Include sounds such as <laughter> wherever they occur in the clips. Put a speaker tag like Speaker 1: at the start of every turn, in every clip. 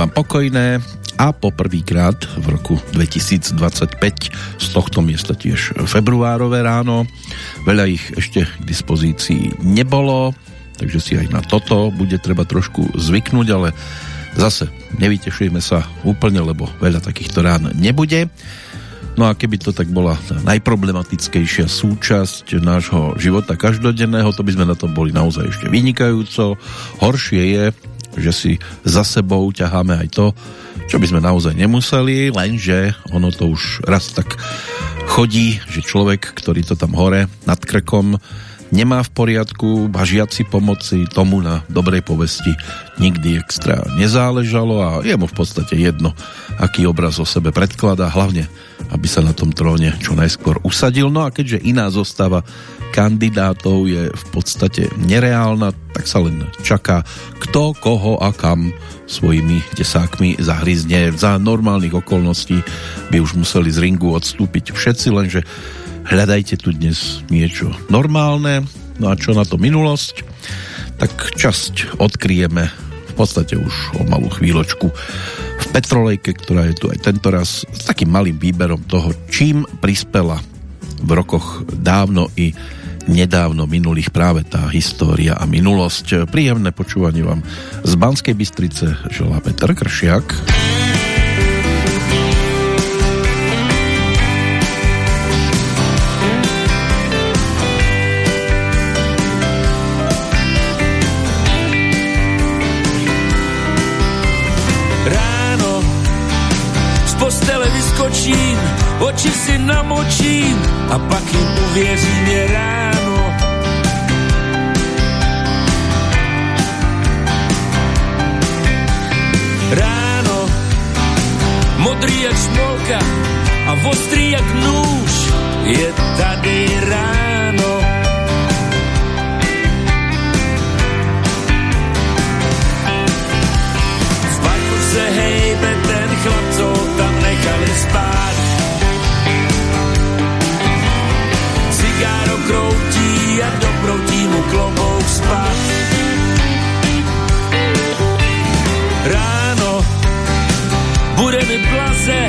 Speaker 1: Vám pokojné a poprvýkrát v roku 2025 z tohto miesta tiež februárové ráno. Veľa ich ešte k dispozícii nebolo, takže si aj na toto bude treba trošku zvyknúť, ale zase nevytešujeme sa úplne, lebo veľa takýchto rán nebude. No a keby to tak bola tá najproblematickejšia súčasť nášho života každodenného, to by sme na tom boli naozaj ešte vynikajúco. Horšie je, že si za sebou ťaháme aj to, čo by sme naozaj nemuseli, lenže ono to už raz tak chodí, že človek, ktorý to tam hore nad krkom nemá v poriadku a žiaci pomoci tomu na dobrej povesti nikdy extra nezáležalo a je mu v podstate jedno, aký obraz o sebe predkladá, hlavne aby sa na tom tróne čo najskôr usadil. No a keďže iná zostava kandidátov je v podstate nereálna, tak sa len čaká, kto, koho a kam svojimi tesákmi zahryzne. Za normálnych okolností by už museli z ringu odstúpiť všetci, lenže hľadajte tu dnes niečo normálne. No a čo na to minulosť? Tak časť odkryjeme v podstate už o malú chvíľočku v Petrolejke, ktorá je tu aj tento raz s takým malým výberom toho, čím prispela v rokoch dávno i nedávno minulých práve tá história a minulosť. Príjemné počúvanie vám z Banskej Bystrice želá Petr Kršiak.
Speaker 2: Postele vyskočím, oči si namočím a pak jim uvěřím je ráno. Ráno, modrý jak šmolka a ostrý jak nůž, je tady ráno. V parku se hejbe ten chlap, co tam nechali spát. Cigáro kroutí a doproutí mu klobouk spát. Bude mi blaze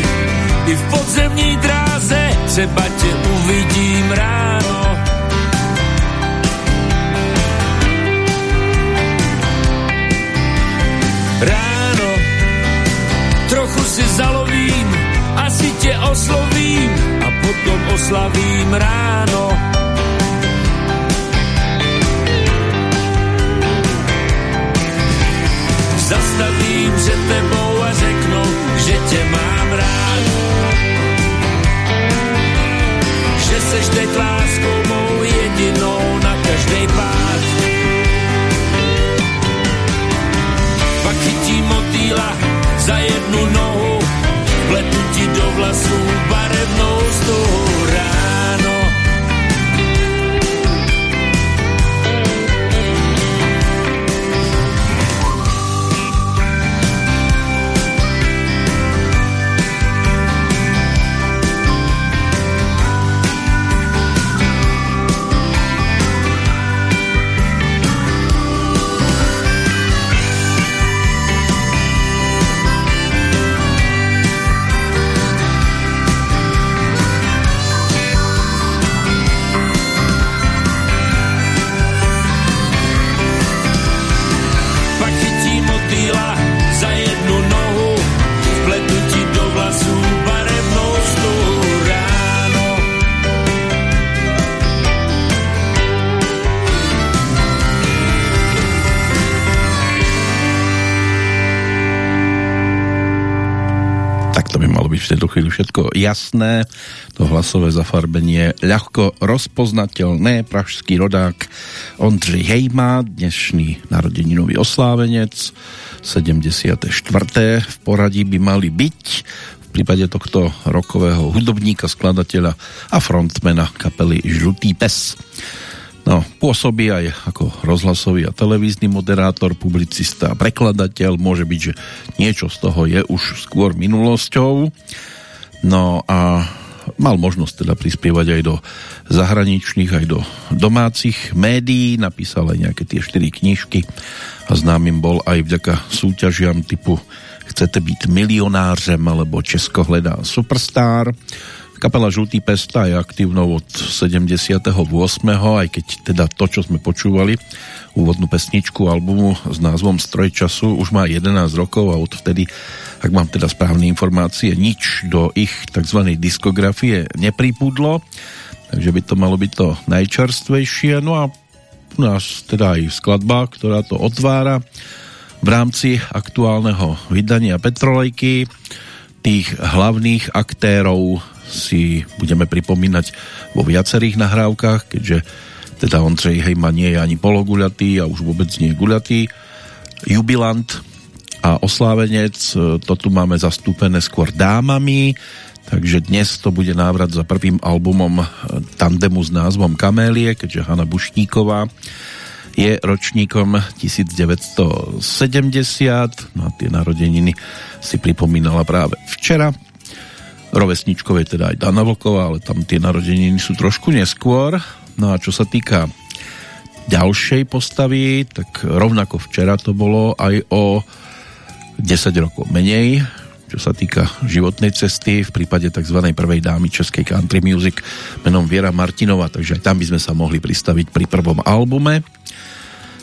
Speaker 2: i v podzemní dráze třeba tě uvidím ráno. Ráno trochu si zalovím, asi tě oslovím a potom oslavím ráno. Zastavím před tebou že tě mám rád. Že seš teď láskou mou jedinou na každej pád. Pak chytím motýla za jednu nohu, pletu ti do vlasů barevnou stuhu ráno.
Speaker 1: Jasné. To hlasové zafarbenie ľahko rozpoznateľné. Pražský rodák Ondřej Hejma, dnešný narodeninový oslávenec, 74. v poradí by mali byť v prípade tohto rokového hudobníka, skladateľa a frontmana kapely Žlutý pes. No, pôsobí aj ako rozhlasový a televízny moderátor, publicista a prekladateľ. Môže byť, že niečo z toho je už skôr minulosťou. No a mal možnosť teda prispievať aj do zahraničných, aj do domácich médií. Napísal aj nejaké tie štyri knižky a známym bol aj vďaka súťažiam typu Chcete byť milionářem alebo Česko hledá superstar. Kapela Žlutý pesta je aktívnou od 78. aj keď teda to, čo sme počúvali, úvodnú pesničku albumu s názvom Stroj času už má 11 rokov a odvtedy, ak mám teda správne informácie, nič do ich tzv. diskografie nepripudlo, takže by to malo byť to najčerstvejšie. No a u nás teda aj skladba, ktorá to otvára v rámci aktuálneho vydania Petrolejky. Tých hlavných aktérov si budeme pripomínať vo viacerých nahrávkach, keďže teda Ondřej Hejma nie je ani pologuľatý a už vôbec nie je guľatý. Jubilant a oslávenec, to tu máme zastúpené skôr dámami, takže dnes to bude návrat za prvým albumom tandemu s názvom Kamélie, keďže Hanna Bušníková je ročníkom 1970, no a tie narodeniny si pripomínala práve včera Rovesničkov je teda aj Dana Vlková, ale tam tie narodeniny sú trošku neskôr. No a čo sa týka ďalšej postavy, tak rovnako včera to bolo aj o 10 rokov menej, čo sa týka životnej cesty v prípade tzv. prvej dámy českej country music menom Viera Martinova, takže aj tam by sme sa mohli pristaviť pri prvom albume,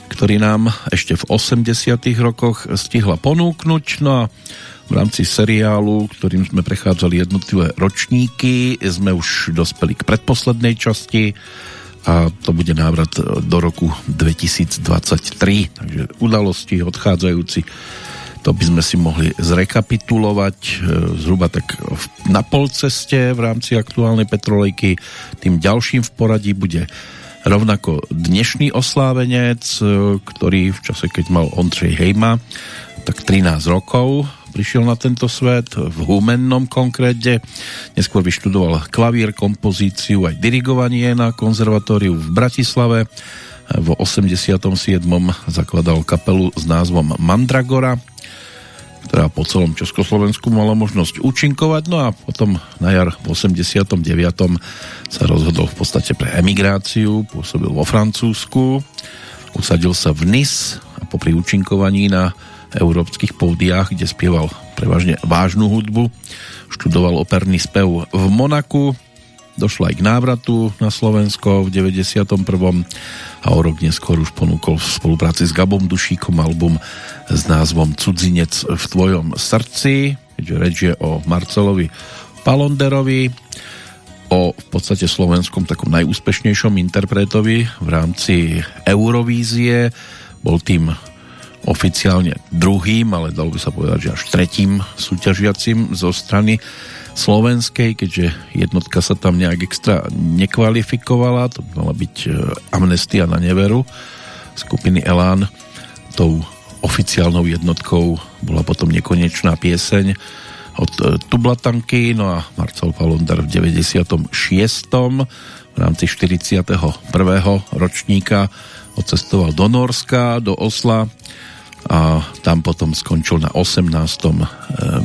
Speaker 1: ktorý nám ešte v 80 rokoch stihla ponúknuť. No a v rámci seriálu, ktorým sme prechádzali jednotlivé ročníky. Sme už dospeli k predposlednej časti a to bude návrat do roku 2023. Takže udalosti odchádzajúci to by sme si mohli zrekapitulovať e, zhruba tak na polceste v rámci aktuálnej petrolejky. Tým ďalším v poradí bude rovnako dnešný oslávenec, e, ktorý v čase, keď mal Ondřej Hejma, tak 13 rokov prišiel na tento svet, v Humennom konkrétne. Neskôr vyštudoval klavír, kompozíciu aj dirigovanie na konzervatóriu v Bratislave. V 87. zakladal kapelu s názvom Mandragora, ktorá po celom Československu mala možnosť účinkovať, no a potom na jar v 89. sa rozhodol v podstate pre emigráciu, pôsobil vo Francúzsku, usadil sa v Nice a popri účinkovaní na európskych pódiách, kde spieval prevažne vážnu hudbu. Študoval operný spev v Monaku, došlo aj k návratu na Slovensko v 91. a o rok neskôr už ponúkol v spolupráci s Gabom Dušíkom album s názvom Cudzinec v tvojom srdci, keďže reč je o Marcelovi Palonderovi, o v podstate slovenskom takom najúspešnejšom interpretovi v rámci Eurovízie. Bol tým oficiálne druhým, ale dalo by sa povedať, že až tretím súťažiacim zo strany slovenskej, keďže jednotka sa tam nejak extra nekvalifikovala, to mala byť e, amnestia na neveru skupiny Elán. Tou oficiálnou jednotkou bola potom nekonečná pieseň od e, Tublatanky, no a Marcel Palondar v 96. v rámci 41. ročníka odcestoval do Norska, do Osla a tam potom skončil na 18. E,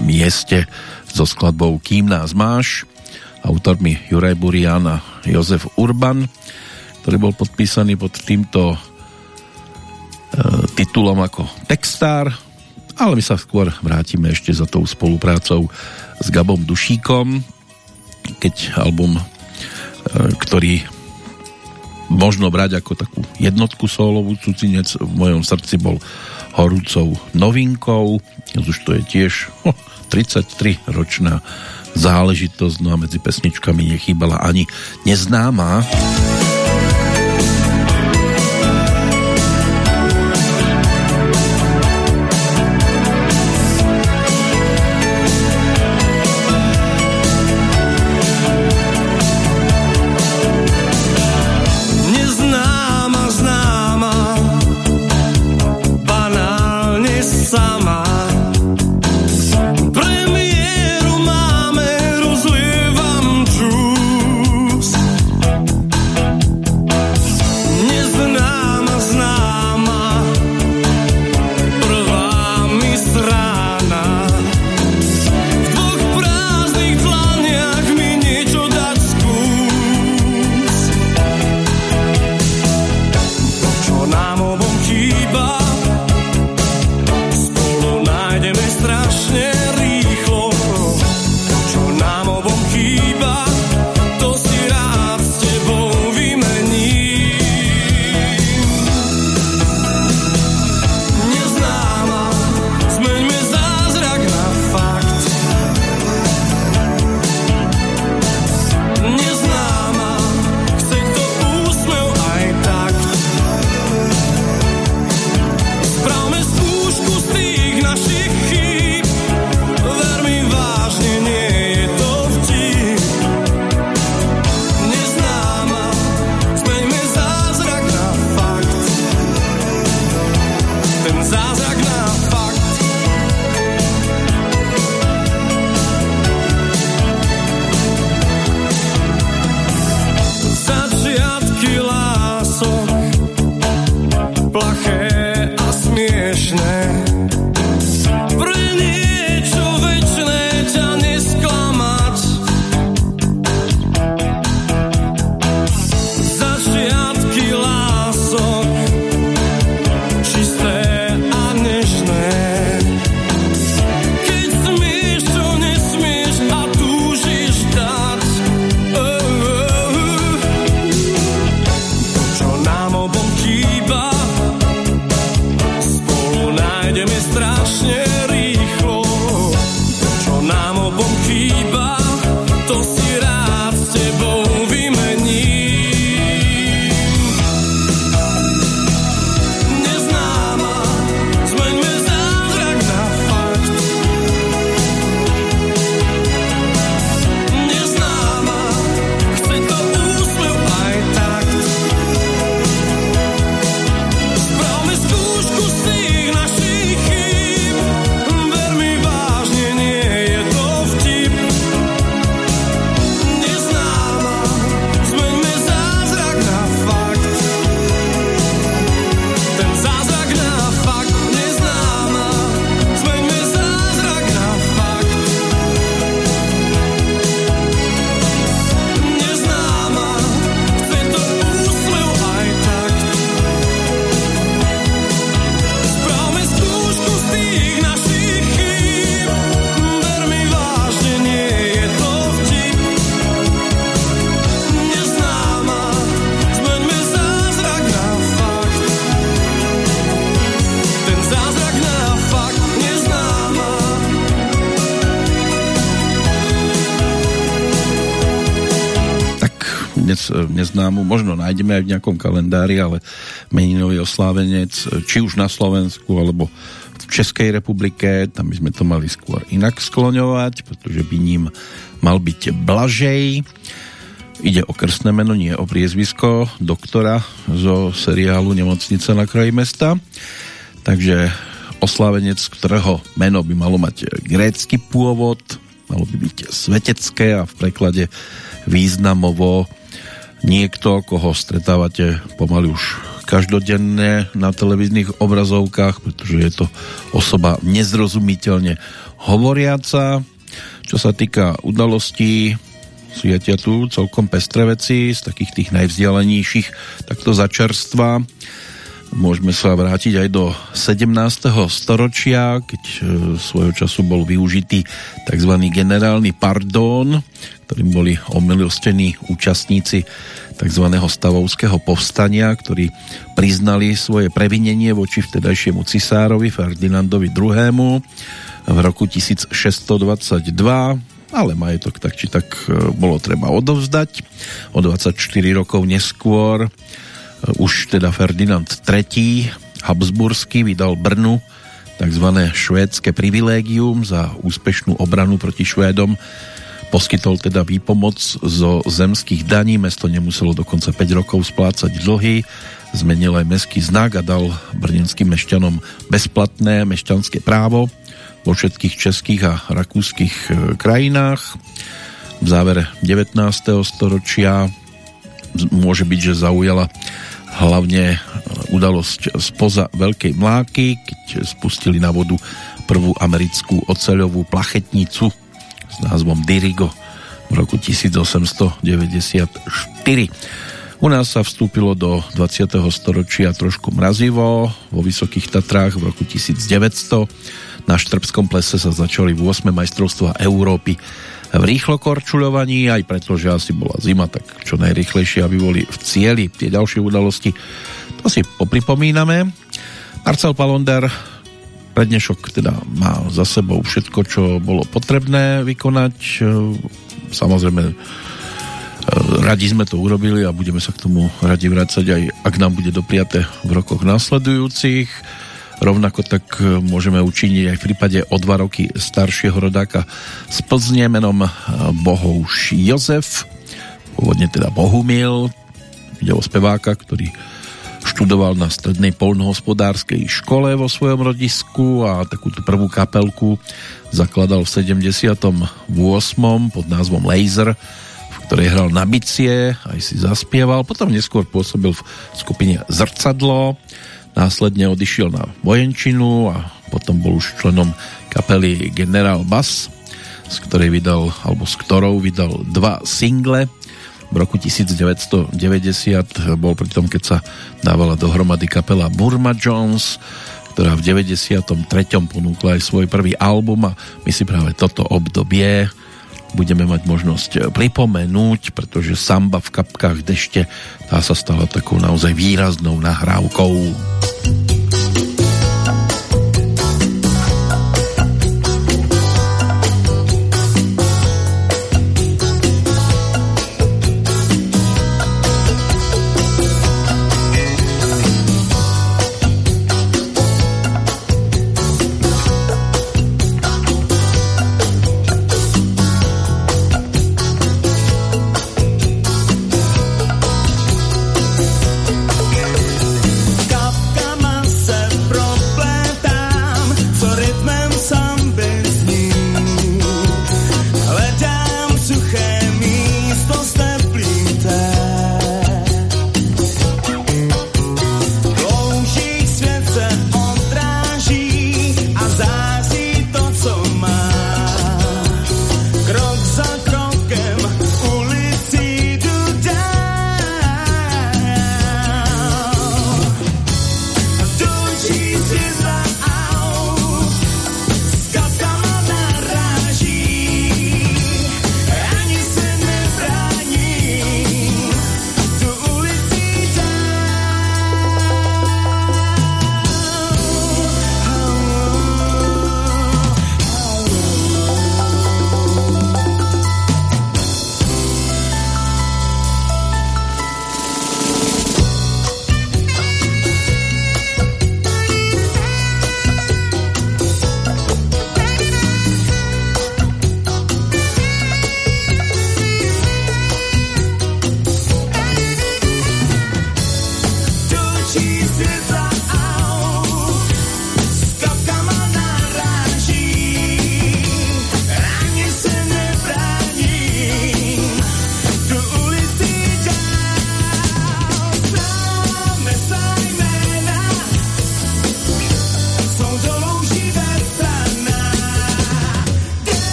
Speaker 1: mieste so skladbou Kým nás máš autormi Juraj Burian a Jozef Urban ktorý bol podpísaný pod týmto e, titulom ako textár ale my sa skôr vrátime ešte za tou spoluprácou s Gabom Dušíkom keď album e, ktorý možno brať ako takú jednotku solovú cudzinec v mojom srdci bol horúcou novinkou. Už to je tiež oh, 33 ročná záležitosť, no a medzi pesničkami nechýbala ani neznáma. Neznámu, možno nájdeme aj v nejakom kalendári, ale meninový oslávenec, či už na Slovensku, alebo v Českej republike, tam by sme to mali skôr inak skloňovať, pretože by ním mal byť Blažej. Ide o krstné meno, nie o priezvisko doktora zo seriálu Nemocnica na kraji mesta. Takže oslávenec, ktorého meno by malo mať grécky pôvod, malo by byť svetecké a v preklade významovo niekto, koho stretávate pomaly už každodenne na televíznych obrazovkách, pretože je to osoba nezrozumiteľne hovoriaca. Čo sa týka udalostí, svietia tu celkom pestré veci z takých tých najvzdialenejších takto začerstva. Môžeme sa vrátiť aj do 17. storočia, keď e, svojho času bol využitý tzv. generálny pardón, ktorým boli omilostení účastníci tzv. stavovského povstania, ktorí priznali svoje previnenie voči vtedajšiemu cisárovi Ferdinandovi II. v roku 1622 ale majetok tak či tak e, bolo treba odovzdať. O 24 rokov neskôr e, už teda Ferdinand III. Habsburský vydal Brnu tzv. švédske privilégium za úspešnú obranu proti Švédom. Poskytol teda výpomoc zo zemských daní, mesto nemuselo dokonca 5 rokov splácať dlhy, zmenil aj mestský znak a dal brnenským mešťanom bezplatné mešťanské právo vo všetkých českých a rakúskych e, krajinách. V závere 19. storočia môže byť, že zaujala hlavne e, udalosť spoza Veľkej Mláky, keď spustili na vodu prvú americkú oceľovú plachetnicu s názvom Dirigo v roku 1894. U nás sa vstúpilo do 20. storočia trošku mrazivo, vo Vysokých Tatrách v roku 1900 na Štrbskom plese sa začali v 8. majstrovstva Európy v rýchlokorčuľovaní, aj preto, že asi bola zima, tak čo najrychlejšie, aby boli v cieli tie ďalšie udalosti. To si popripomíname. Marcel Palonder prednešok teda má za sebou všetko, čo bolo potrebné vykonať. Samozrejme, radi sme to urobili a budeme sa k tomu radi vrácať aj ak nám bude dopriate v rokoch následujúcich Rovnako tak e, môžeme učiniť aj v prípade o dva roky staršieho rodáka s Plzne menom e, Bohouš Jozef, pôvodne teda Bohumil, ide o speváka, ktorý študoval na strednej polnohospodárskej škole vo svojom rodisku a takúto prvú kapelku zakladal v 78. pod názvom Laser, v ktorej hral na bicie, aj si zaspieval, potom neskôr pôsobil v skupine Zrcadlo, Následne odišiel na vojenčinu a potom bol už členom kapely General Bass, z ktorej vydal, alebo s ktorou vydal dva single. V roku 1990 bol pri tom, keď sa dávala dohromady kapela Burma Jones, ktorá v 93. ponúkla aj svoj prvý album a my si práve toto obdobie budeme mať možnosť pripomenúť, pretože samba v kapkách dešte tá sa stala takou naozaj výraznou nahrávkou.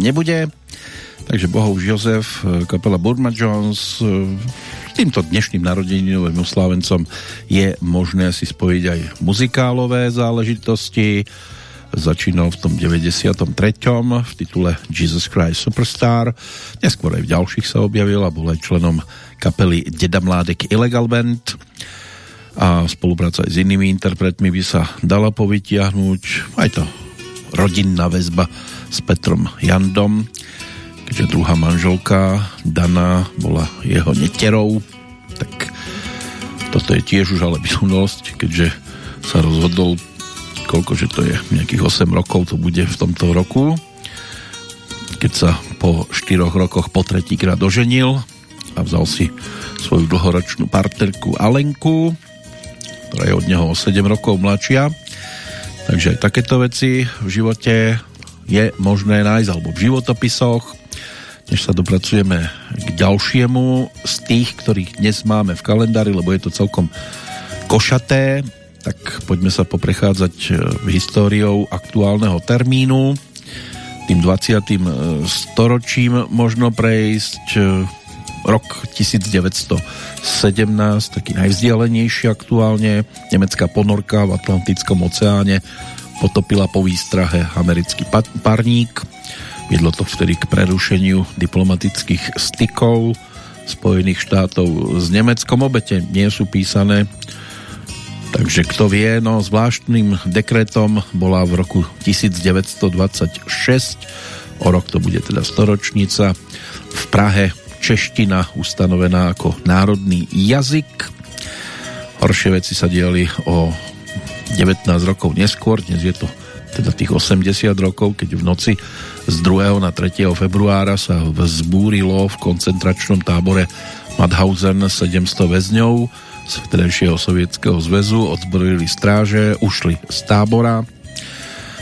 Speaker 1: Nebude. Takže Bohov Jozef, e, kapela Burma Jones, e, týmto dnešným narodeninovým oslávencom je možné si spojiť aj muzikálové záležitosti. Začínal v tom 93. v titule Jesus Christ Superstar. Neskôr aj v ďalších sa objavil a bol aj členom kapely Deda Mládek Illegal Band a spolupráca aj s inými interpretmi by sa dala povytiahnuť. Aj to rodinná väzba s Petrom Jandom, keďže druhá manželka Dana bola jeho neterou, tak toto je tiež už ale minulosť, keďže sa rozhodol koľko, že to je nejakých 8 rokov to bude v tomto roku keď sa po 4 rokoch po tretíkrát doženil a vzal si svoju dlhoročnú partnerku Alenku ktorá je od neho o 7 rokov mladšia takže aj takéto veci v živote je možné nájsť, alebo v životopisoch, než sa dopracujeme k ďalšiemu z tých, ktorých dnes máme v kalendári, lebo je to celkom košaté, tak poďme sa poprechádzať e, históriou aktuálneho termínu. Tým 20. E, storočím možno prejsť e, rok 1917, taký najvzdialenejší aktuálne, nemecká ponorka v Atlantickom oceáne potopila po výstrahe americký parník. Viedlo to vtedy k prerušeniu diplomatických stykov Spojených štátov s Nemeckom. Obete nie sú písané, takže kto vie, no zvláštnym dekretom bola v roku 1926, o rok to bude teda storočnica, v Prahe čeština ustanovená ako národný jazyk. Horšie veci sa diali o 19 rokov neskôr, dnes je to teda tých 80 rokov, keď v noci z 2. na 3. februára sa vzbúrilo v koncentračnom tábore Madhausen 700 väzňov z vtedajšieho sovietského zväzu, odzbrojili stráže, ušli z tábora.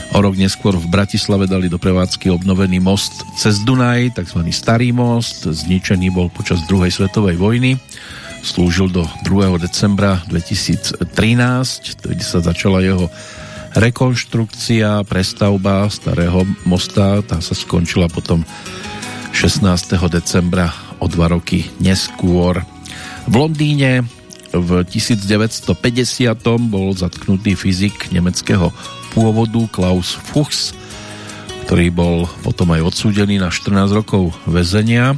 Speaker 1: O rok neskôr v Bratislave dali do prevádzky obnovený most cez Dunaj, tzv. Starý most, zničený bol počas druhej svetovej vojny slúžil do 2. decembra 2013, kedy sa začala jeho rekonštrukcia, prestavba starého mosta, tá sa skončila potom 16. decembra o dva roky neskôr. V Londýne v 1950 bol zatknutý fyzik nemeckého pôvodu Klaus Fuchs, ktorý bol potom aj odsúdený na 14 rokov väzenia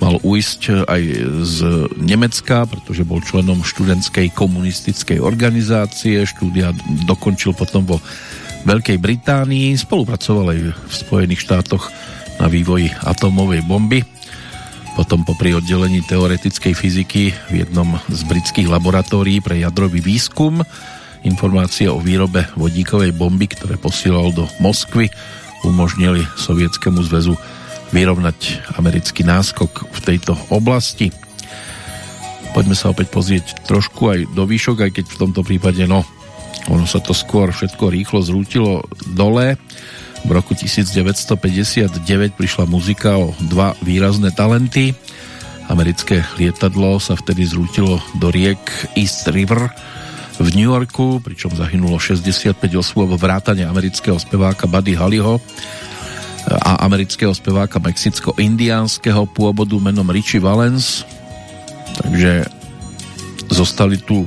Speaker 1: mal ujsť aj z Nemecka, pretože bol členom študentskej komunistickej organizácie. Štúdia dokončil potom vo Veľkej Británii. Spolupracoval aj v Spojených štátoch na vývoji atomovej bomby. Potom popri oddelení teoretickej fyziky v jednom z britských laboratórií pre jadrový výskum informácie o výrobe vodíkovej bomby, ktoré posielal do Moskvy, umožnili Sovietskému zväzu vyrovnať americký náskok v tejto oblasti. Poďme sa opäť pozrieť trošku aj do výšok, aj keď v tomto prípade, no, ono sa to skôr všetko rýchlo zrútilo dole. V roku 1959 prišla muzika o dva výrazné talenty. Americké lietadlo sa vtedy zrútilo do riek East River v New Yorku, pričom zahynulo 65 osôb vrátane amerického speváka Buddy Hollyho a amerického speváka mexicko-indiánskeho pôvodu menom Richie Valens. Takže zostali tu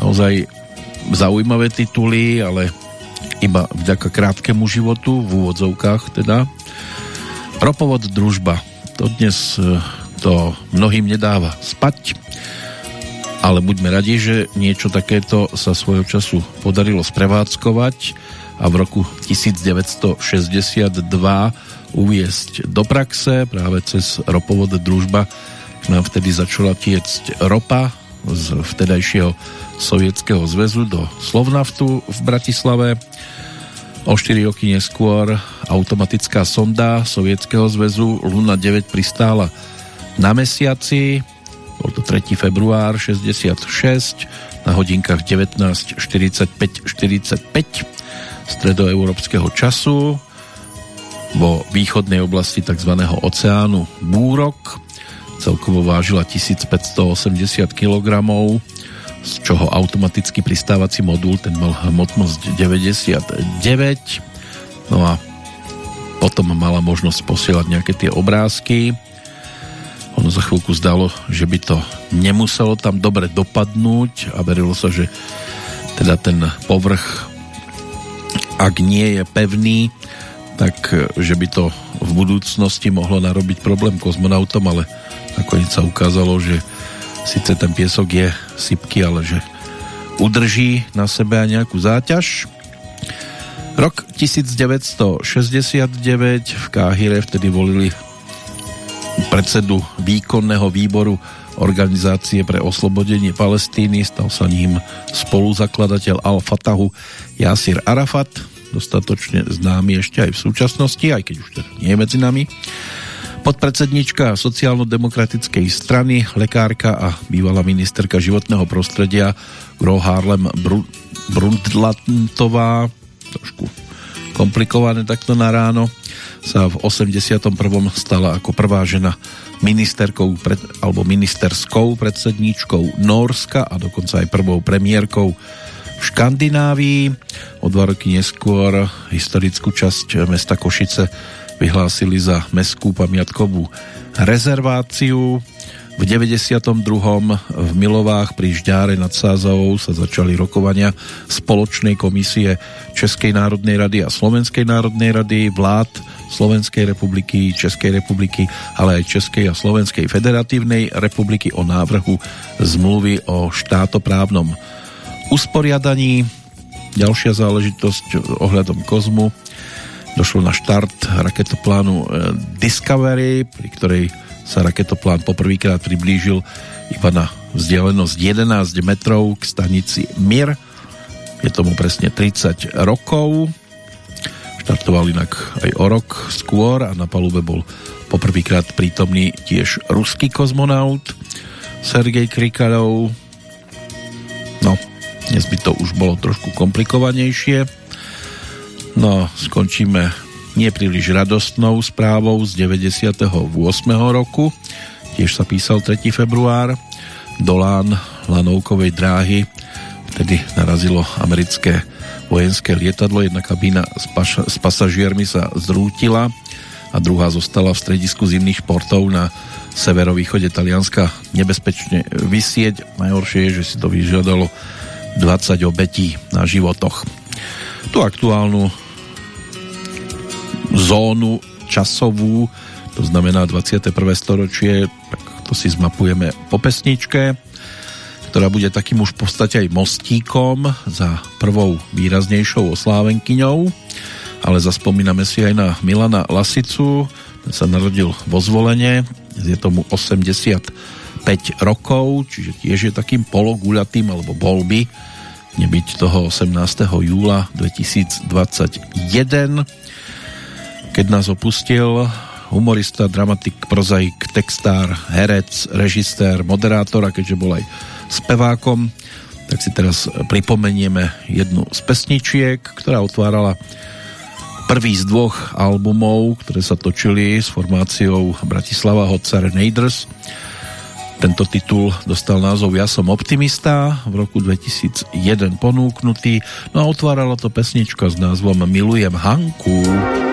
Speaker 1: naozaj zaujímavé tituly, ale iba vďaka krátkemu životu, v úvodzovkách teda. Ropovod družba. To dnes e, to mnohým nedáva spať, ale buďme radi, že niečo takéto sa svojho času podarilo sprevádzkovať a v roku 1962 uviesť do praxe práve cez ropovod družba nám vtedy začala tiecť ropa z vtedajšieho Sovietskeho zväzu do Slovnaftu v Bratislave. O 4 roky neskôr automatická sonda Sovietskeho zväzu Luna 9 pristála na mesiaci. Bol to 3. február 66 na hodinkách 19.45.45 stredoeurópskeho času vo východnej oblasti tzv. oceánu Búrok. Celkovo vážila 1580 kg, z čoho automatický pristávací modul, ten mal hmotnosť 99. No a potom mala možnosť posielať nejaké tie obrázky. Ono za chvíľku zdalo, že by to nemuselo tam dobre dopadnúť a verilo sa, že teda ten povrch ak nie je pevný, tak e, že by to v budúcnosti mohlo narobiť problém kozmonautom, ale nakoniec sa ukázalo, že síce ten piesok je sypky, ale že udrží na sebe aj nejakú záťaž. Rok 1969 v Káhire vtedy volili predsedu výkonného výboru Organizácie pre oslobodenie Palestíny, stal sa ním spoluzakladateľ Al-Fatahu Yasir Arafat, dostatočne známy ešte aj v súčasnosti, aj keď už teda nie je medzi nami. Podpredsednička sociálno-demokratickej strany, lekárka a bývalá ministerka životného prostredia Gro Harlem Br- Brundtlantová, trošku komplikované takto na ráno, sa v 81. stala ako prvá žena ministerkou pred, alebo ministerskou predsedníčkou Norska a dokonca aj prvou premiérkou v Škandinávii. O dva roky neskôr historickú časť mesta Košice vyhlásili za mestskú pamiatkovú rezerváciu. V 92. v Milovách pri Žďáre nad Sázavou sa začali rokovania spoločnej komisie Českej národnej rady a Slovenskej národnej rady, vlád Slovenskej republiky, Českej republiky, ale aj Českej a Slovenskej federatívnej republiky o návrhu zmluvy o štátoprávnom usporiadaní. Ďalšia záležitosť ohľadom kozmu. Došlo na štart raketoplánu e, Discovery, pri ktorej sa raketoplán poprvýkrát priblížil iba na vzdialenosť 11 metrov k stanici Mir. Je tomu presne 30 rokov. Štartoval inak aj o rok skôr a na palube bol poprvýkrát prítomný tiež ruský kozmonaut Sergej Krikalov. No, dnes by to už bolo trošku komplikovanejšie. No, skončíme nie príliš radostnou správou z 98. roku. Tiež sa písal 3. február. Dolán Lanovkovej dráhy vtedy narazilo americké vojenské lietadlo, jedna kabína s, paša, s pasažiermi sa zrútila a druhá zostala v stredisku zimných portov na severovýchode Talianska nebezpečne vysieť. Najhoršie je, že si to vyžiadalo 20 obetí na životoch. Tu aktuálnu zónu časovú, to znamená 21. storočie, tak to si zmapujeme po pesničke ktorá bude takým už v podstate aj mostíkom za prvou výraznejšou oslávenkyňou, ale zaspomíname si aj na Milana Lasicu, ten sa narodil vo zvolenie, je tomu 85 rokov, čiže tiež je takým pologuľatým, alebo bol by nebyť toho 18. júla 2021, keď nás opustil humorista, dramatik, prozaik, textár, herec, režisér, moderátor a keďže bol aj spevákom, tak si teraz pripomenieme jednu z pesničiek, ktorá otvárala prvý z dvoch albumov, ktoré sa točili s formáciou Bratislava Hot Neiders. Tento titul dostal názov Ja som optimista, v roku 2001 ponúknutý, no a otvárala to pesnička s názvom Milujem Hanku. Milujem Hanku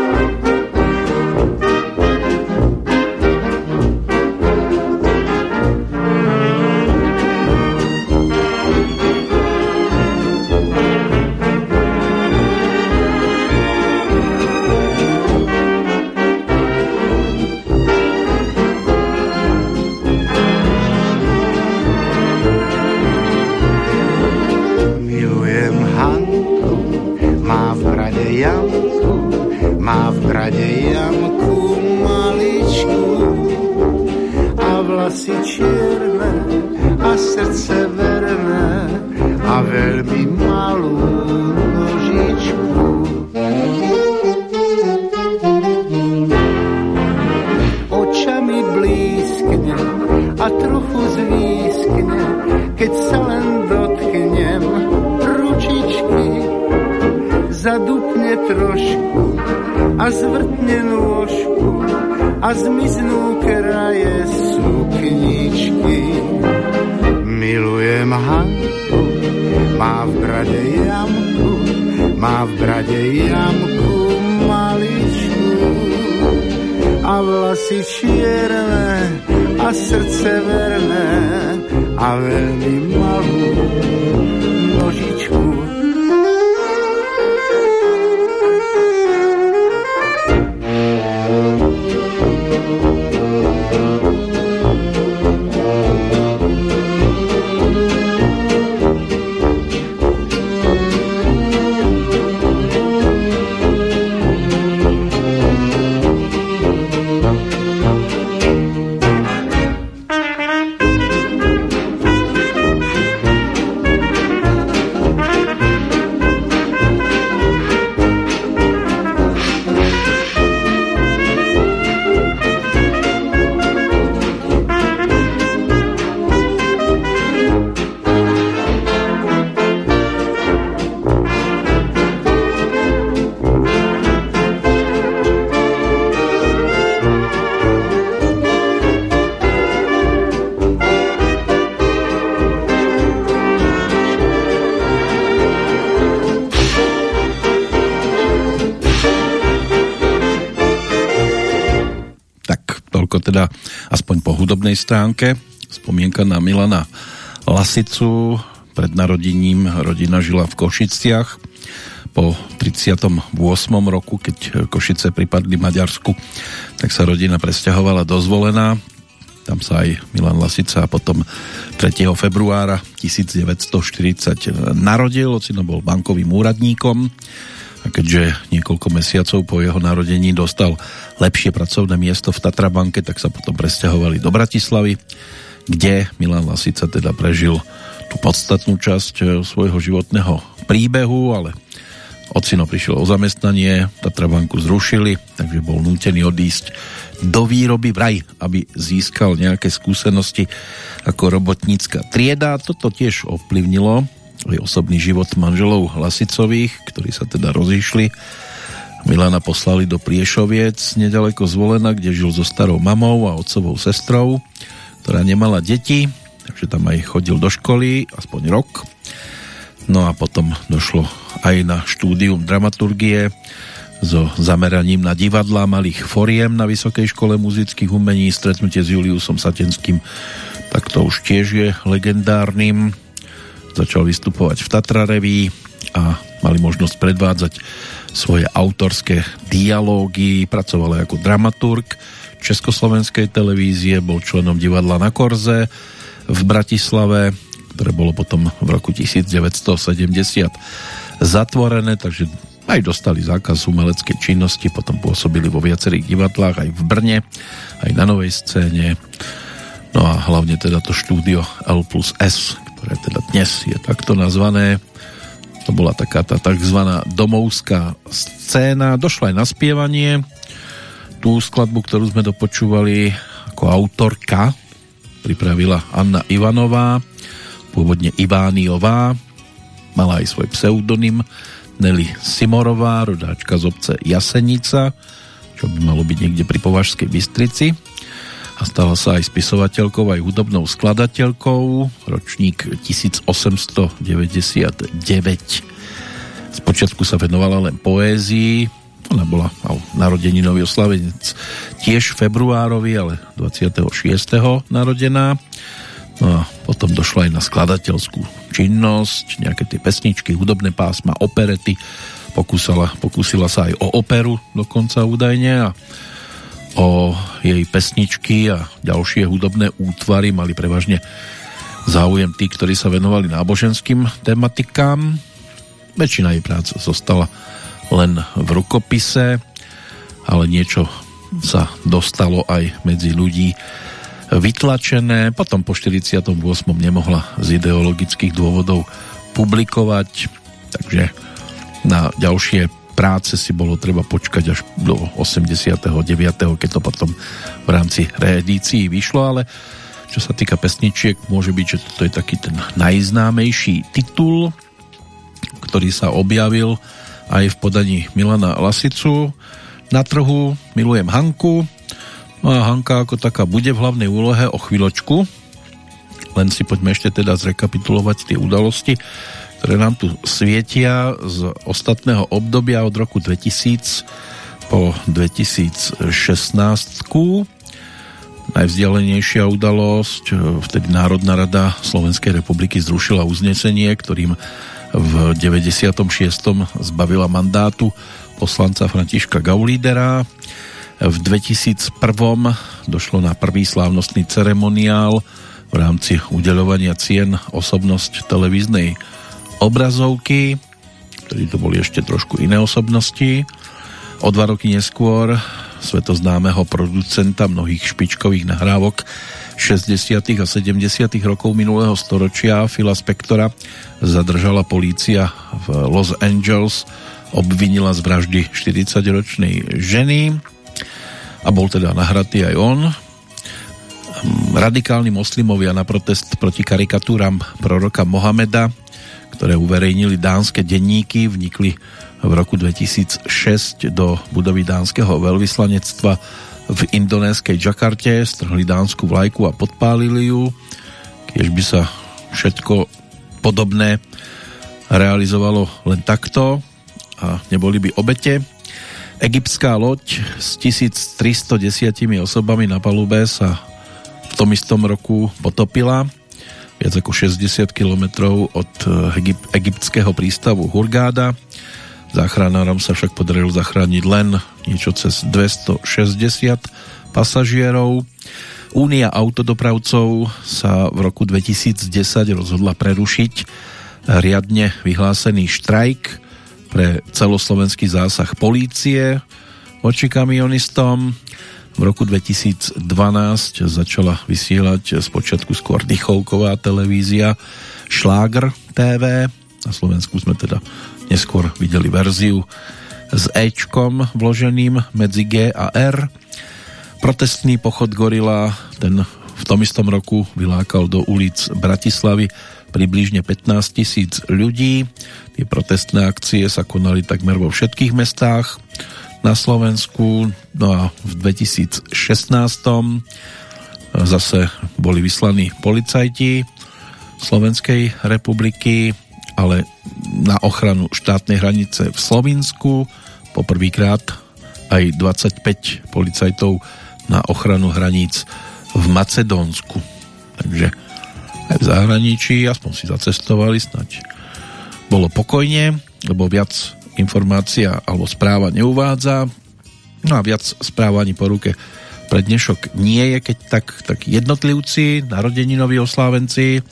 Speaker 1: stránke. Spomienka na Milana Lasicu. Pred narodením rodina žila v Košiciach. Po 38. roku, keď Košice pripadli Maďarsku, tak sa rodina presťahovala do Zvolená. Tam sa aj Milan Lasica a potom 3. februára 1940 narodil. Ocino bol bankovým úradníkom a keďže niekoľko mesiacov po jeho narodení dostal lepšie pracovné miesto v Tatrabanke, tak sa potom presťahovali do Bratislavy, kde Milan Lasica teda prežil tú podstatnú časť e, svojho životného príbehu, ale ocino prišiel o zamestnanie, Tatrabanku zrušili, takže bol nútený odísť do výroby vraj, aby získal nejaké skúsenosti ako robotnícka trieda. Toto tiež ovplyvnilo aj osobný život manželov Hlasicových, ktorí sa teda rozišli. Milana poslali do Priešoviec, nedaleko zvolená, kde žil so starou mamou a otcovou sestrou, ktorá nemala deti, takže tam aj chodil do školy, aspoň rok. No a potom došlo aj na štúdium dramaturgie so zameraním na divadlá malých foriem na Vysokej škole muzických umení, stretnutie s Juliusom Satenským, tak to už tiež je legendárnym. Začal vystupovať v Tatra Reví a mali možnosť predvádzať svoje autorské dialógy, pracoval ako dramaturg Československej televízie, bol členom divadla na Korze v Bratislave, ktoré bolo potom v roku 1970 zatvorené, takže aj dostali zákaz umeleckej činnosti, potom pôsobili vo viacerých divadlách, aj v Brne, aj na novej scéne. No a hlavne teda to štúdio L plus S, ktoré teda dnes je takto nazvané. To bola taká tá takzvaná domovská scéna. Došlo aj na spievanie. Tú skladbu, ktorú sme dopočúvali ako autorka, pripravila Anna Ivanová, pôvodne Ivániová, mala aj svoj pseudonym Nelly Simorová, rodáčka z obce Jasenica, čo by malo byť niekde pri Považskej Bystrici a stala sa aj spisovateľkou, aj hudobnou skladateľkou, ročník 1899. Spočiatku sa venovala len poézii, ona bola narodeninový oslavenec tiež februárovi, ale 26. narodená. No a potom došla aj na skladateľskú činnosť, nejaké tie pesničky, hudobné pásma, operety. Pokúsala, pokúsila sa aj o operu dokonca údajne a o jej pesničky a ďalšie hudobné útvary mali prevažne záujem tí, ktorí sa venovali náboženským tematikám. Väčšina jej práce zostala len v rukopise, ale niečo sa dostalo aj medzi ľudí vytlačené. Potom po 48. nemohla z ideologických dôvodov publikovať, takže na ďalšie práce si bolo treba počkať až do 89. keď to potom v rámci reedícií vyšlo, ale čo sa týka pesničiek, môže byť, že toto je taký ten najznámejší titul, ktorý sa objavil aj v podaní Milana Lasicu. Na trhu Milujem Hanku. No a Hanka ako taká bude v hlavnej úlohe o chvíľočku. Len si poďme ešte teda zrekapitulovať tie udalosti ktoré nám tu svietia z ostatného obdobia od roku 2000 po 2016. Najvzdialenejšia udalosť, vtedy Národná rada Slovenskej republiky zrušila uznesenie, ktorým v 96. zbavila mandátu poslanca Františka Gaulídera. V 2001. došlo na prvý slávnostný ceremoniál v rámci udeľovania cien osobnosť televíznej obrazovky, ktorí to boli ešte trošku iné osobnosti. O dva roky neskôr svetoznámeho producenta mnohých špičkových nahrávok 60. a 70. rokov minulého storočia Phila Spectora zadržala polícia v Los Angeles, obvinila z vraždy 40-ročnej ženy a bol teda nahratý aj on. Radikálni moslimovia na protest proti karikatúram proroka Mohameda ktoré uverejnili dánske denníky, vnikli v roku 2006 do budovy dánskeho veľvyslanectva v indonéskej Džakarte, strhli dánsku vlajku a podpálili ju. Keď by sa všetko podobné realizovalo len takto a neboli by obete. Egyptská loď s 1310 osobami na palube sa v tom istom roku potopila viac ako 60 km od Egypt, egyptského prístavu Hurgáda. Záchranárom sa však podarilo zachrániť len niečo cez 260 pasažierov. Únia autodopravcov sa v roku 2010 rozhodla prerušiť riadne vyhlásený štrajk pre celoslovenský zásah polície voči kamionistom. V roku 2012 začala vysielať z počiatku skôr Dychovková televízia Šlágr TV. Na Slovensku sme teda neskôr videli verziu s Ečkom vloženým medzi G a R. Protestný pochod Gorila ten v tom istom roku vylákal do ulic Bratislavy približne 15 tisíc ľudí. Tie protestné akcie sa konali takmer vo všetkých mestách na Slovensku. No a v 2016 zase boli vyslaní policajti Slovenskej republiky, ale na ochranu štátnej hranice v Slovensku. Poprvýkrát aj 25 policajtov na ochranu hraníc v Macedónsku. Takže aj v zahraničí, aspoň si zacestovali snať. Bolo pokojne, lebo viac informácia alebo správa neuvádza. No a viac správ ani po ruke pre dnešok nie je, keď tak, tak jednotlivci, narodeninoví oslávenci.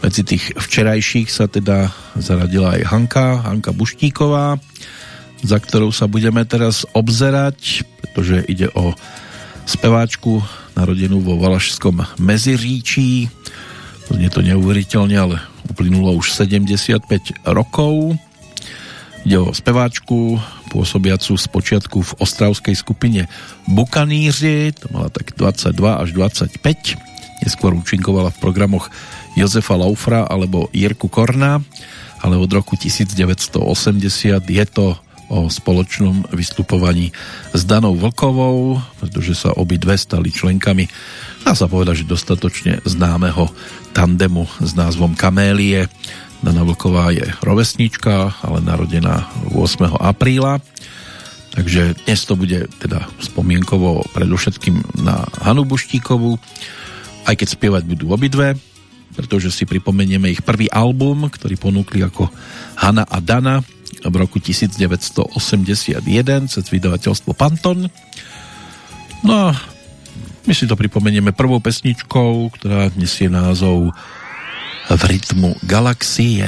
Speaker 1: Medzi tých včerajších sa teda zaradila aj Hanka, Hanka Buštíková, za ktorou sa budeme teraz obzerať, pretože ide o speváčku narodenú vo Valašskom Meziříčí. Je to neuveriteľne, ale uplynulo už 75 rokov. Ide o speváčku, pôsobiacu z počiatku v ostravskej skupine Bukaníři, to mala tak 22 až 25. Neskôr účinkovala v programoch Jozefa Laufra alebo Jirku Korna, ale od roku 1980 je to o spoločnom vystupovaní s Danou Vlkovou, pretože sa dve stali členkami dá sa povedať, že dostatočne známeho tandemu s názvom Kamélie. Dana Vlková je rovesnička, ale narodená 8. apríla. Takže dnes to bude teda spomienkovo predovšetkým na Hanu Buštíkovú, aj keď spievať budú obidve, pretože si pripomenieme ich prvý album, ktorý ponúkli ako Hana a Dana v roku 1981 cez vydavateľstvo Panton. No a my si to pripomenieme prvou pesničkou, ktorá nesie názov V rytmu galaxie.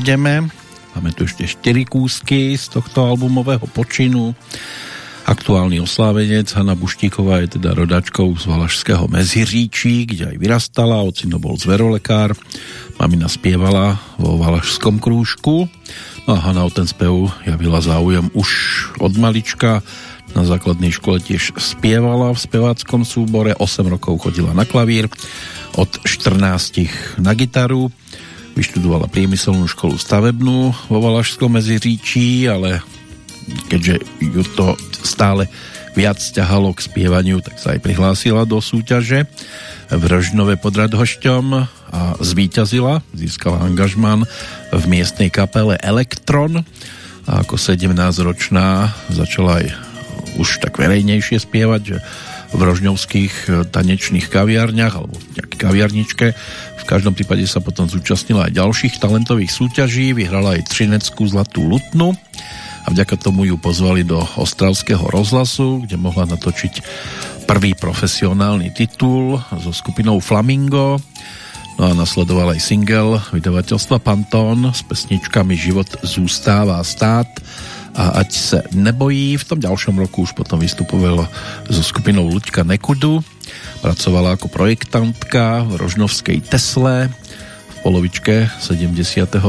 Speaker 1: Nebudeme. Máme tu ešte 4 kúsky z tohto albumového počinu. Aktuálny oslávenec Hanna Buštíková je teda rodačkou z Valašského Meziříčí, kde aj vyrastala, ocino bol zverolekár, mamina spievala vo Valašskom krúžku, no a Hanna o ten spev javila záujem už od malička, na základnej škole tiež spievala v speváckom súbore, 8 rokov chodila na klavír, od 14 na gitaru, vyštudovala priemyselnú školu stavebnú vo Valašskom Meziříčí, ale keďže ju to stále viac ťahalo k spievaniu, tak sa aj prihlásila do súťaže v Rožnove pod Radhošťom a zvíťazila, získala angažman v miestnej kapele Elektron a ako 17-ročná začala aj už tak verejnejšie spievať, že v rožňovských tanečných kaviarniach alebo nejaké kaviarničke. Každom prípade sa potom zúčastnila aj ďalších talentových súťaží, vyhrala aj Trineckú zlatú lutnu a vďaka tomu ju pozvali do Ostravského rozhlasu, kde mohla natočiť prvý profesionálny titul so skupinou Flamingo. No a nasledoval aj single vydavateľstva Pantón s pesničkami Život zústává stát a Ať se nebojí. V tom ďalšom roku už potom vystupovalo so skupinou Luďka Nekudu. Pracovala ako projektantka v Rožnovskej Tesle polovičke 72.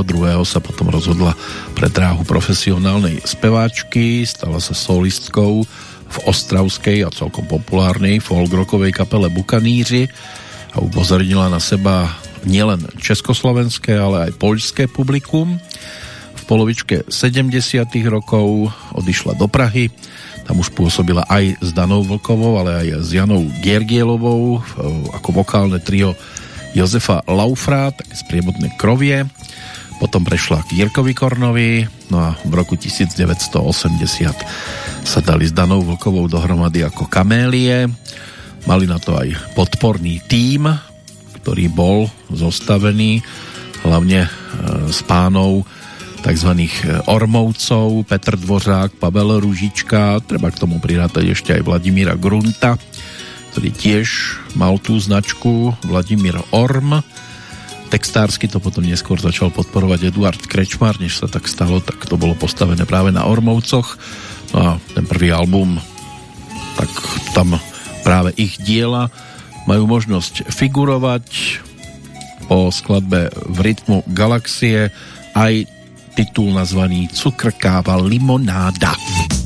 Speaker 1: sa potom rozhodla pre dráhu profesionálnej speváčky, stala sa solistkou v ostravskej a celkom populárnej folkrokovej kapele Bukaníři a upozornila na seba nielen československé, ale aj poľské publikum. V polovičke 70. rokov odišla do Prahy, tam už pôsobila aj s Danou Vlkovou, ale aj s Janou Giergielovou ako vokálne trio Jozefa Laufra, také spriebodné krovie. Potom prešla k Jirkovi Kornovi, no a v roku 1980 sa dali s Danou Vlkovou dohromady ako kamélie. Mali na to aj podporný tím, ktorý bol zostavený hlavne e, s pánov tzv. Ormovcov, Petr Dvořák, Pavel Ružička, treba k tomu prirátať ešte aj Vladimíra Grunta, ktorý tiež mal tú značku Vladimír Orm. Textársky to potom neskôr začal podporovať Eduard Krečmar, než sa tak stalo, tak to bolo postavené práve na Ormovcoch. No a ten prvý album, tak tam práve ich diela majú možnosť figurovať po skladbe v rytmu Galaxie aj titul nazvaný Cukrkáva limonáda. to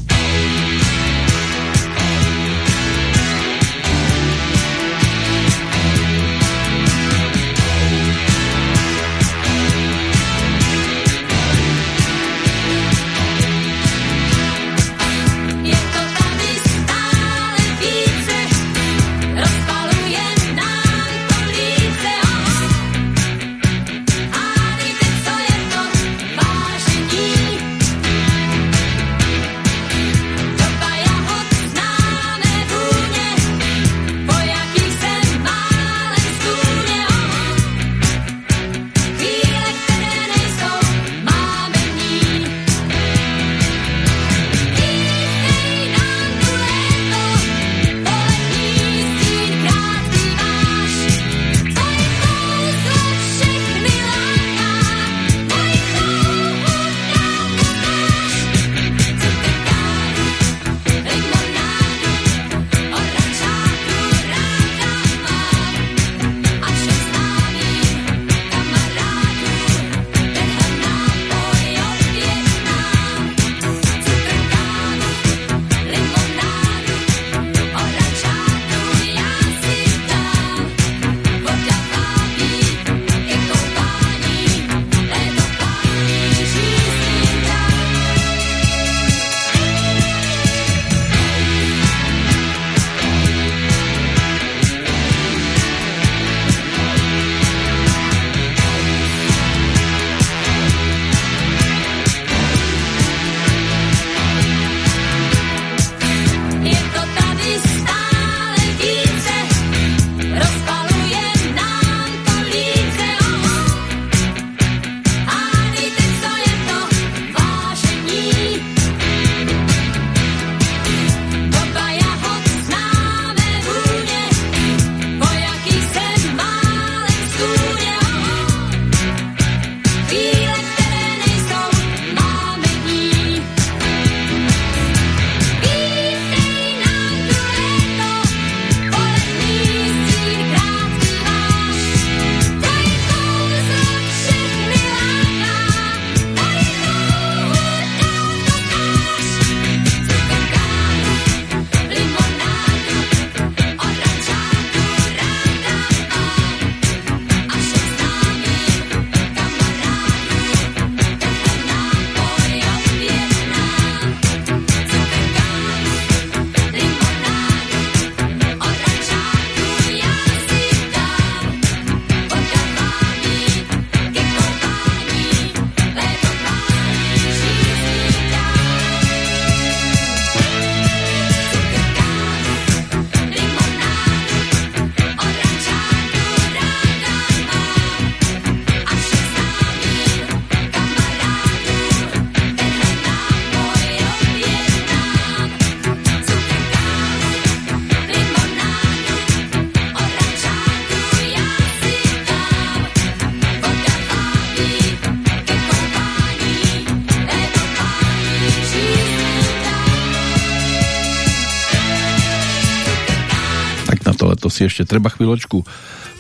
Speaker 1: si ešte treba chvíľočku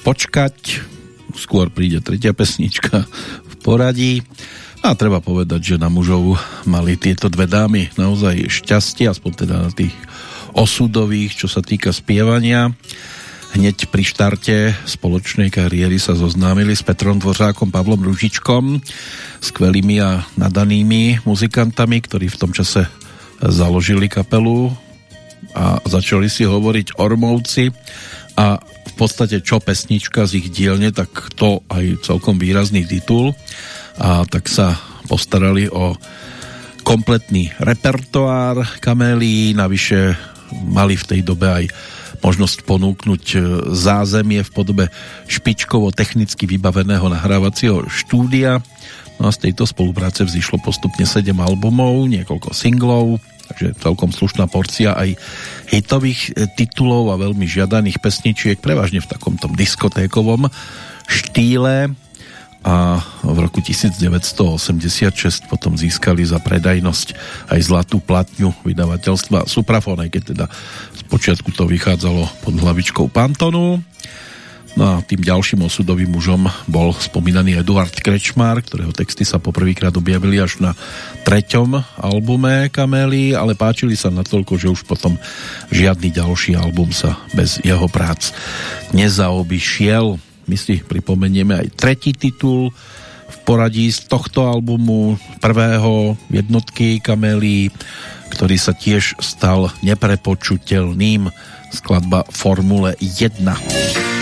Speaker 1: počkať. Skôr príde tretia pesnička v poradí. A treba povedať, že na mužov mali tieto dve dámy naozaj šťastie, aspoň teda na tých osudových, čo sa týka spievania. Hneď pri štarte spoločnej kariéry sa zoznámili s Petrom Dvořákom, Pavlom Ružičkom, skvelými a nadanými muzikantami, ktorí v tom čase založili kapelu a začali si hovoriť Ormovci a v podstate čo pesnička z ich dielne, tak to aj celkom výrazný titul. A tak sa postarali o kompletný repertoár kamélí, navyše mali v tej dobe aj možnosť ponúknuť e, zázemie v podobe špičkovo technicky vybaveného nahrávacieho štúdia. No a z tejto spolupráce vzýšlo postupne 7 albumov, niekoľko singlov, takže celkom slušná porcia aj hitových e, titulov a veľmi žiadaných pesničiek, prevažne v takomto diskotékovom štýle a v roku 1986 potom získali za predajnosť aj zlatú platňu vydavateľstva Suprafon, aj keď teda z počiatku to vychádzalo pod hlavičkou Pantonu. No a tým ďalším osudovým mužom bol spomínaný Eduard Krečmár, ktorého texty sa poprvýkrát objavili až na treťom albume Kamely, ale páčili sa natoľko, že už potom žiadny ďalší album sa bez jeho prác nezaobišiel. My si pripomenieme aj tretí titul v poradí z tohto albumu prvého jednotky Kamely, ktorý sa tiež stal neprepočutelným skladba Formule 1.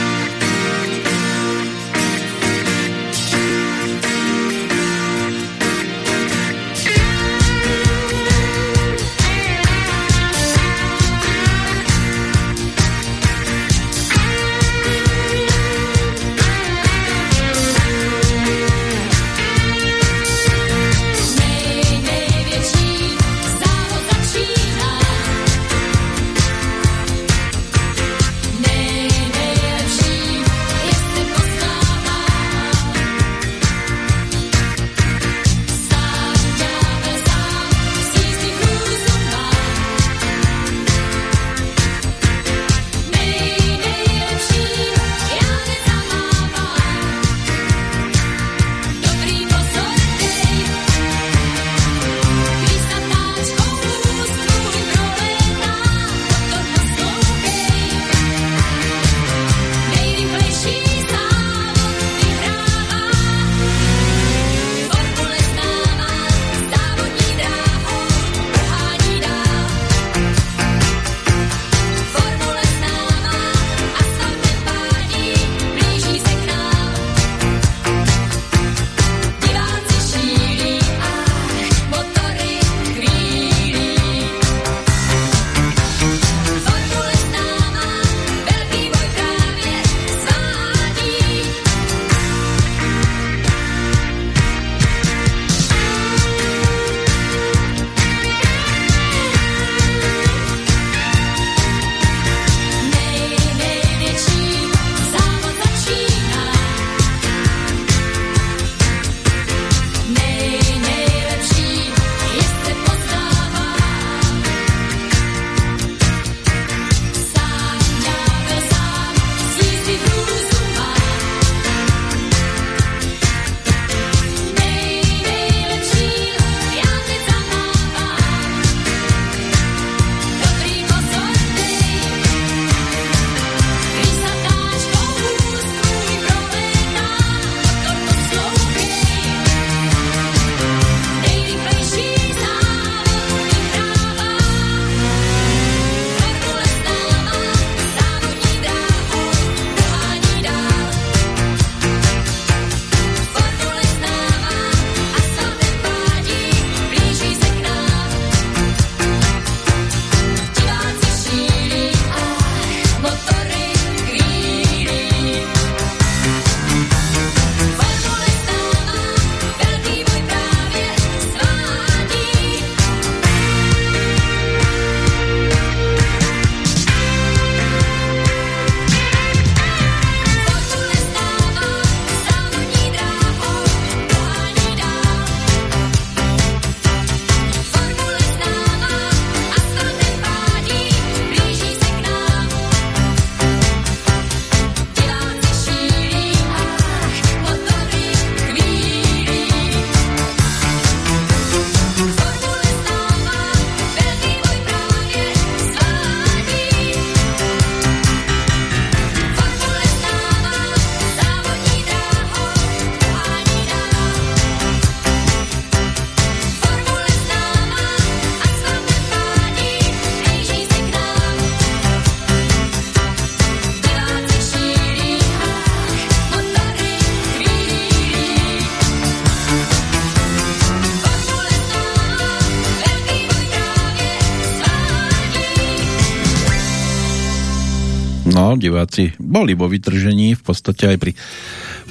Speaker 1: diváci boli vo vytržení, v podstate aj pri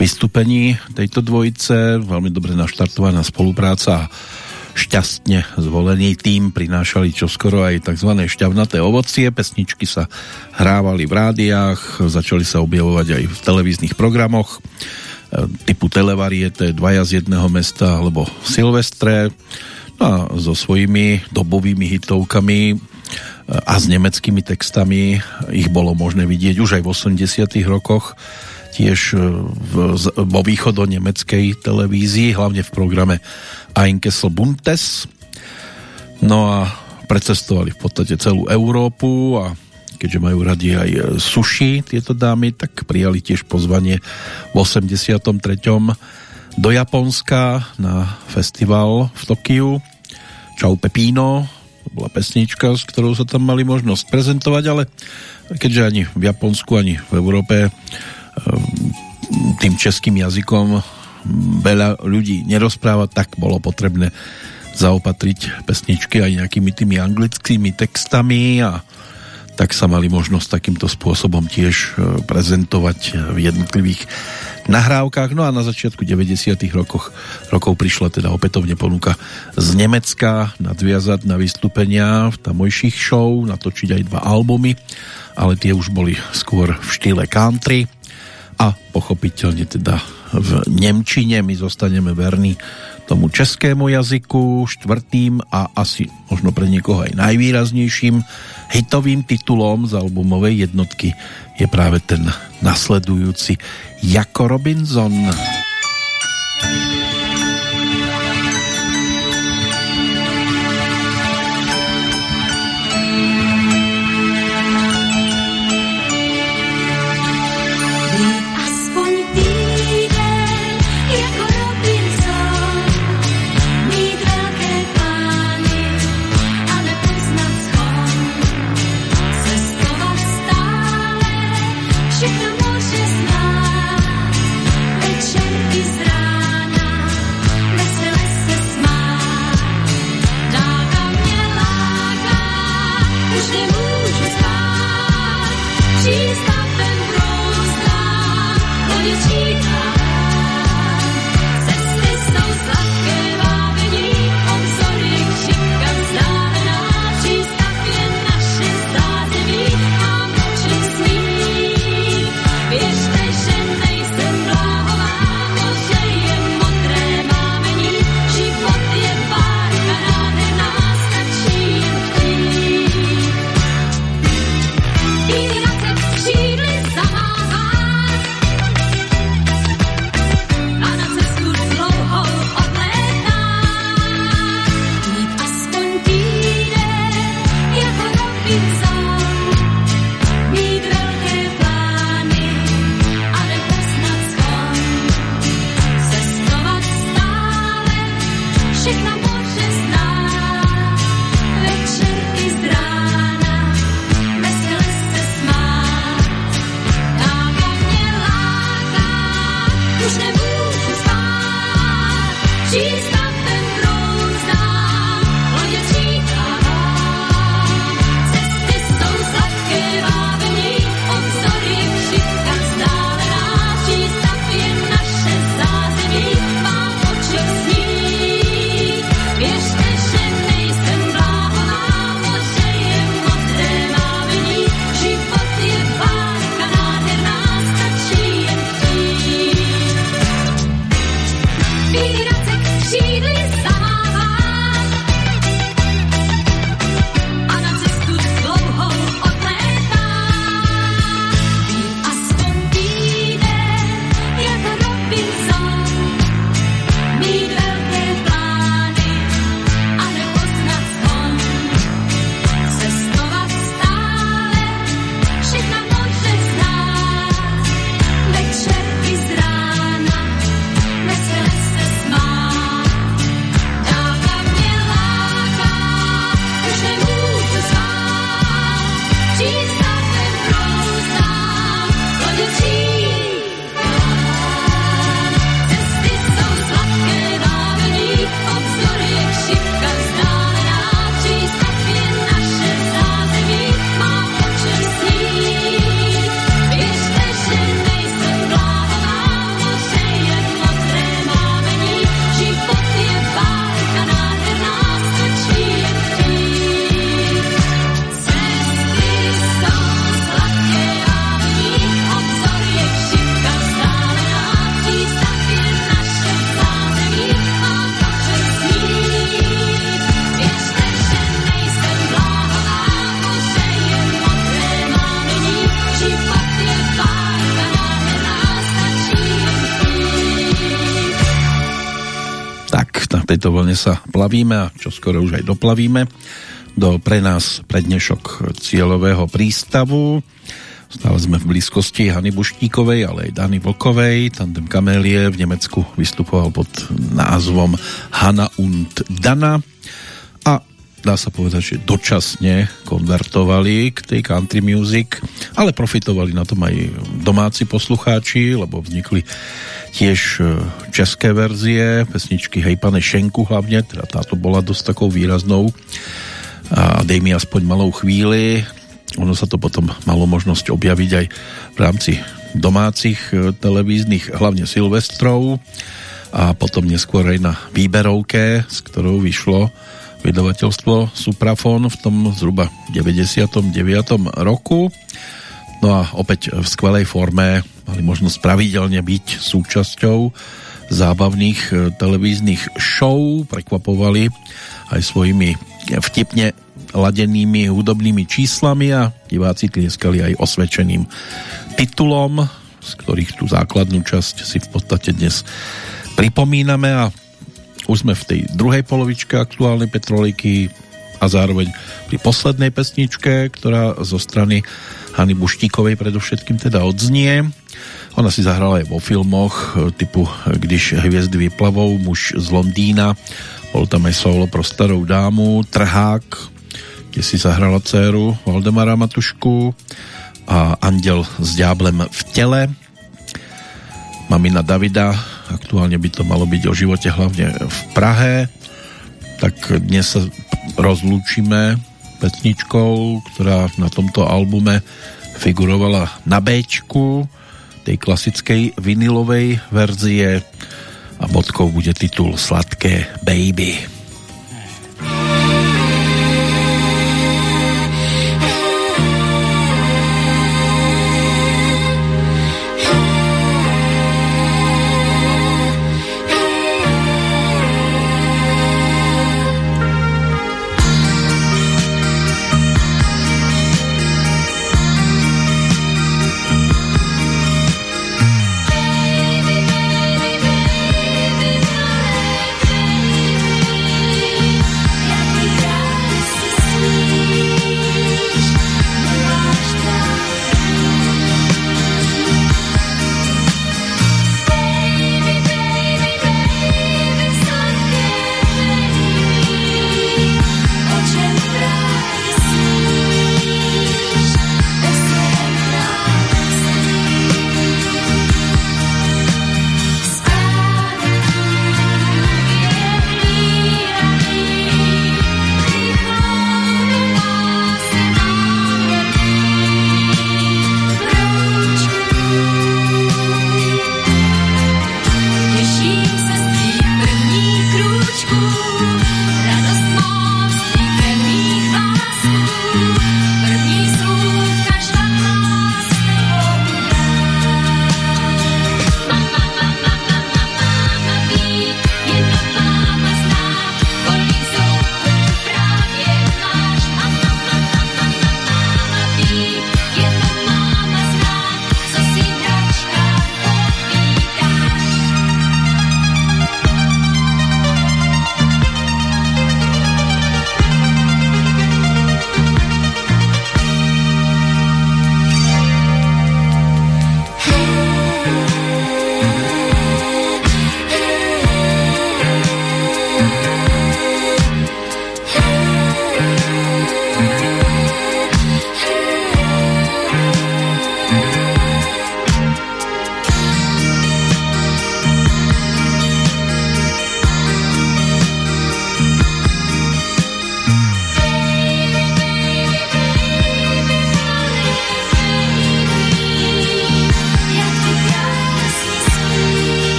Speaker 1: vystúpení tejto dvojice. Veľmi dobre naštartovaná spolupráca a šťastne zvolený tým prinášali čoskoro aj tzv. šťavnaté ovocie. Pesničky sa hrávali v rádiách, začali sa objavovať aj v televíznych programoch e, typu Televariete, Dvaja z jedného mesta alebo Silvestre no a so svojimi dobovými hitovkami a s nemeckými textami ich bolo možné vidieť už aj v 80 rokoch tiež e, v, vo východo-nemeckej televízii, hlavne v programe Einkessel Buntes. No a precestovali v podstate celú Európu a keďže majú radi aj suši tieto dámy, tak prijali tiež pozvanie v 83. do Japonska na festival v Tokiu. Čau Pepino, bola pesnička, s ktorou sa tam mali možnosť prezentovať, ale keďže ani v Japonsku, ani v Európe Ehm, tým českým jazykom veľa ľudí nerozpráva, tak bolo potrebné zaopatriť pesničky aj nejakými tými anglickými textami a tak sa mali možnosť takýmto spôsobom tiež e, prezentovať v jednotlivých nahrávkach. No a na začiatku 90. rokoch, rokov prišla teda opätovne ponuka z Nemecka nadviazať na vystúpenia v tamojších show, natočiť aj dva albumy, ale tie už boli skôr v štýle country a pochopiteľne teda v Nemčine my zostaneme verní tomu českému jazyku štvrtým a asi možno pre niekoho aj najvýraznejším hitovým titulom z albumovej jednotky je práve ten nasledujúci Jako Robinson. Robinson vlne sa plavíme a čo skoro už aj doplavíme do pre nás prednešok cieľového prístavu. Stále sme v blízkosti Hany Buštíkovej, ale aj Dany Vlkovej. Tandem Kamélie v Nemecku vystupoval pod názvom Hanna und Dana a dá sa povedať, že dočasne konvertovali k tej country music, ale profitovali na tom aj domáci poslucháči, lebo vznikli tiež e, české verzie, pesničky Hej pane Šenku hlavne, teda táto bola dosť takou výraznou a dej mi aspoň malou chvíli. Ono sa to potom malo možnosť objaviť aj v rámci domácich e, televíznych, hlavne Silvestrov a potom neskôr aj na výberovke, s ktorou vyšlo vydavateľstvo Suprafon v tom zhruba 99. roku. No a opäť v skvelej forme mali možnosť pravidelne byť súčasťou zábavných e, televíznych show, prekvapovali aj svojimi vtipne ladenými hudobnými číslami a diváci tlieskali aj osvedčeným titulom, z ktorých tú základnú časť si v podstate dnes pripomíname a už sme v tej druhej polovičke aktuálnej Petroliky a zároveň pri poslednej pesničke, ktorá zo strany Hany Buštíkovej predovšetkým teda odznie. Ona si zahrala aj vo filmoch typu Když hviezdy vyplavou, Muž z Londýna, bol tam aj solo pro starou dámu, Trhák, kde si zahrala dceru Valdemara Matušku a Andel s ďáblem v tele, Mamina Davida aktuálne by to malo byť o živote hlavne v Prahe, tak dnes sa rozlúčime pesničkou, ktorá na tomto albume figurovala na B tej klasickej vinilovej verzie a bodkou bude titul Sladké baby.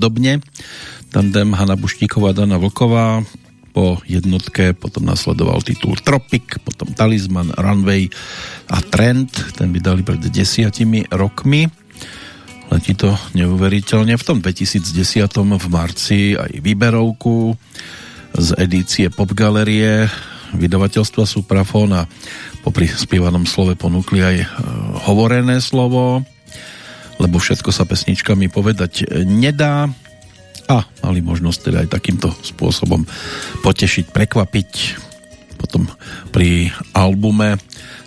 Speaker 1: Hudobne. Tandem Hanna Buštíková, Dana Vlková po jednotke, potom nasledoval titul Tropic, potom Talisman, Runway a Trend, ten vydali pred desiatimi rokmi. Letí to neuveriteľne. V tom 2010. v marci aj výberovku z edície Pop Galerie vydavateľstva Suprafon a popri spievanom slove ponúkli aj e, hovorené slovo, lebo všetko sa pesničkami povedať nedá a mali možnosť teda aj takýmto spôsobom potešiť, prekvapiť. Potom pri albume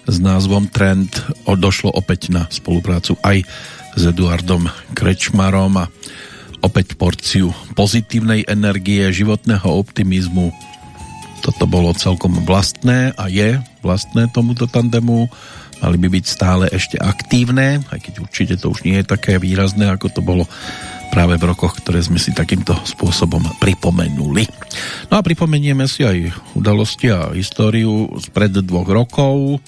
Speaker 1: s názvom Trend došlo opäť na spoluprácu aj s Eduardom Krečmarom a opäť porciu pozitívnej energie, životného optimizmu. Toto bolo celkom vlastné a je vlastné tomuto tandemu. Mali by byť stále ešte aktívne, aj keď určite to už nie je také výrazné, ako to bolo práve v rokoch, ktoré sme si takýmto spôsobom pripomenuli. No a pripomenieme si aj udalosti a históriu spred dvoch rokov.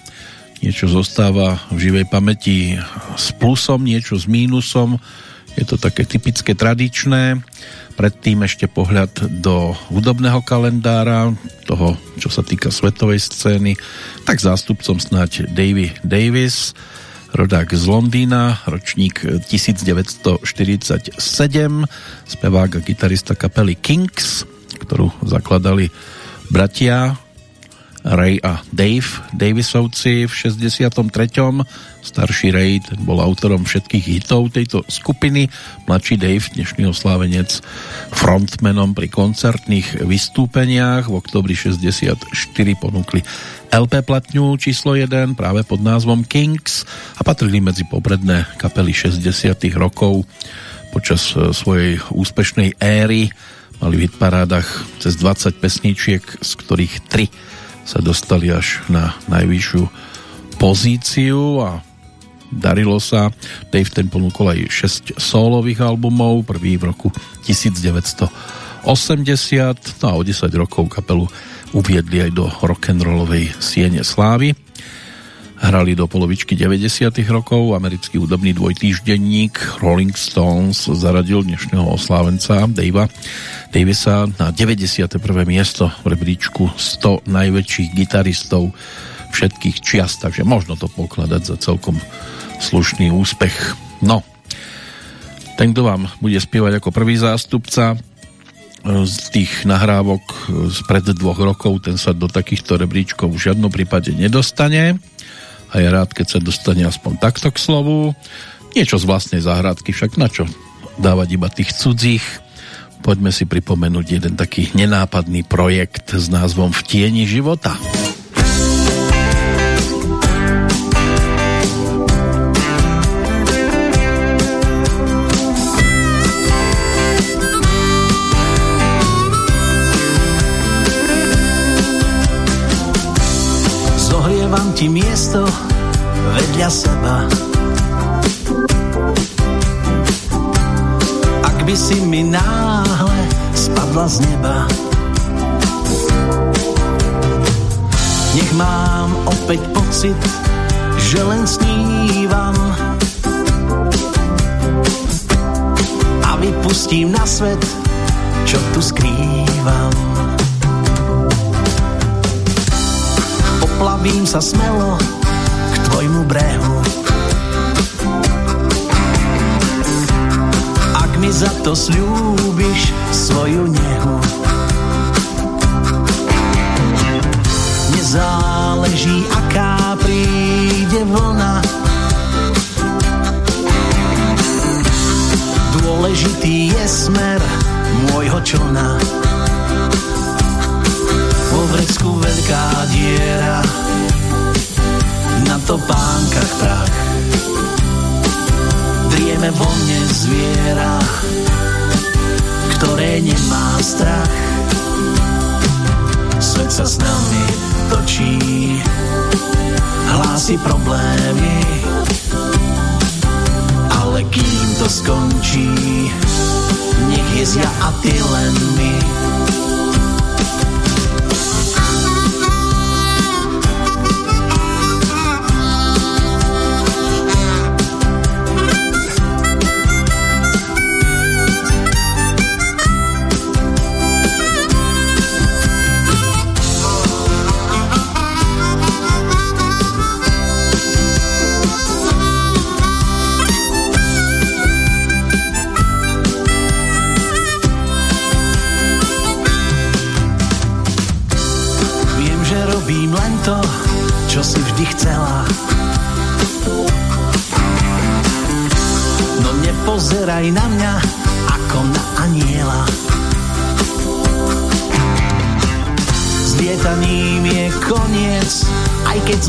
Speaker 1: Niečo zostáva v živej pamäti s plusom, niečo s mínusom. Je to také typické tradičné. Predtým ešte pohľad do hudobného kalendára, toho, čo sa týka svetovej scény, tak zástupcom snáď Davy Davis, rodák z Londýna, ročník 1947, spevák a gitarista kapely Kings, ktorú zakladali bratia Ray a Dave Davisovci v 63. Starší Ray bol autorom všetkých hitov tejto skupiny. Mladší Dave, dnešný oslávenec, frontmenom pri koncertných vystúpeniach. V oktobri 64 ponúkli LP platňu číslo 1 práve pod názvom Kings a patrili medzi popredné kapely 60 rokov počas e, svojej úspešnej éry mali v hitparádach cez 20 pesničiek, z ktorých 3 sa dostali až na najvyššiu pozíciu a darilo sa. Dave ten ponúkol aj 6 solových albumov, prvý v roku 1980, no a o 10 rokov kapelu uviedli aj do rock'n'rollovej siene slávy. Hrali do polovičky 90. rokov, americký hudobný dvojtýždenník Rolling Stones zaradil dnešného oslávenca Davea Davisa na 91. miesto v rebríčku 100 najväčších gitaristov všetkých čiast, takže možno to pokladať za celkom slušný úspech. No, ten, kto vám bude spievať ako prvý zástupca e, z tých nahrávok z pred dvoch rokov, ten sa do takýchto rebríčkov v žiadnom prípade nedostane a je rád, keď sa dostane aspoň takto k slovu. Niečo z vlastnej záhradky, však na čo dávať iba tých cudzích poďme si pripomenúť jeden taký nenápadný projekt s názvom V tieni života.
Speaker 3: Miesto vedľa seba by si mi náhle spadla z neba. Nech mám opäť pocit, že len snívam a vypustím na svet, čo tu skrývam. Poplavím sa smelo k tvojmu brehu mi za to slúbiš svoju nehu. Nezáleží, aká príde vlna, dôležitý je smer môjho člna. Vo vrecku veľká diera, na topánkach prach drieme vo mne zviera, ktoré nemá strach. Svet sa s nami točí, hlási problémy, ale kým to skončí, nech je ja a ty len my.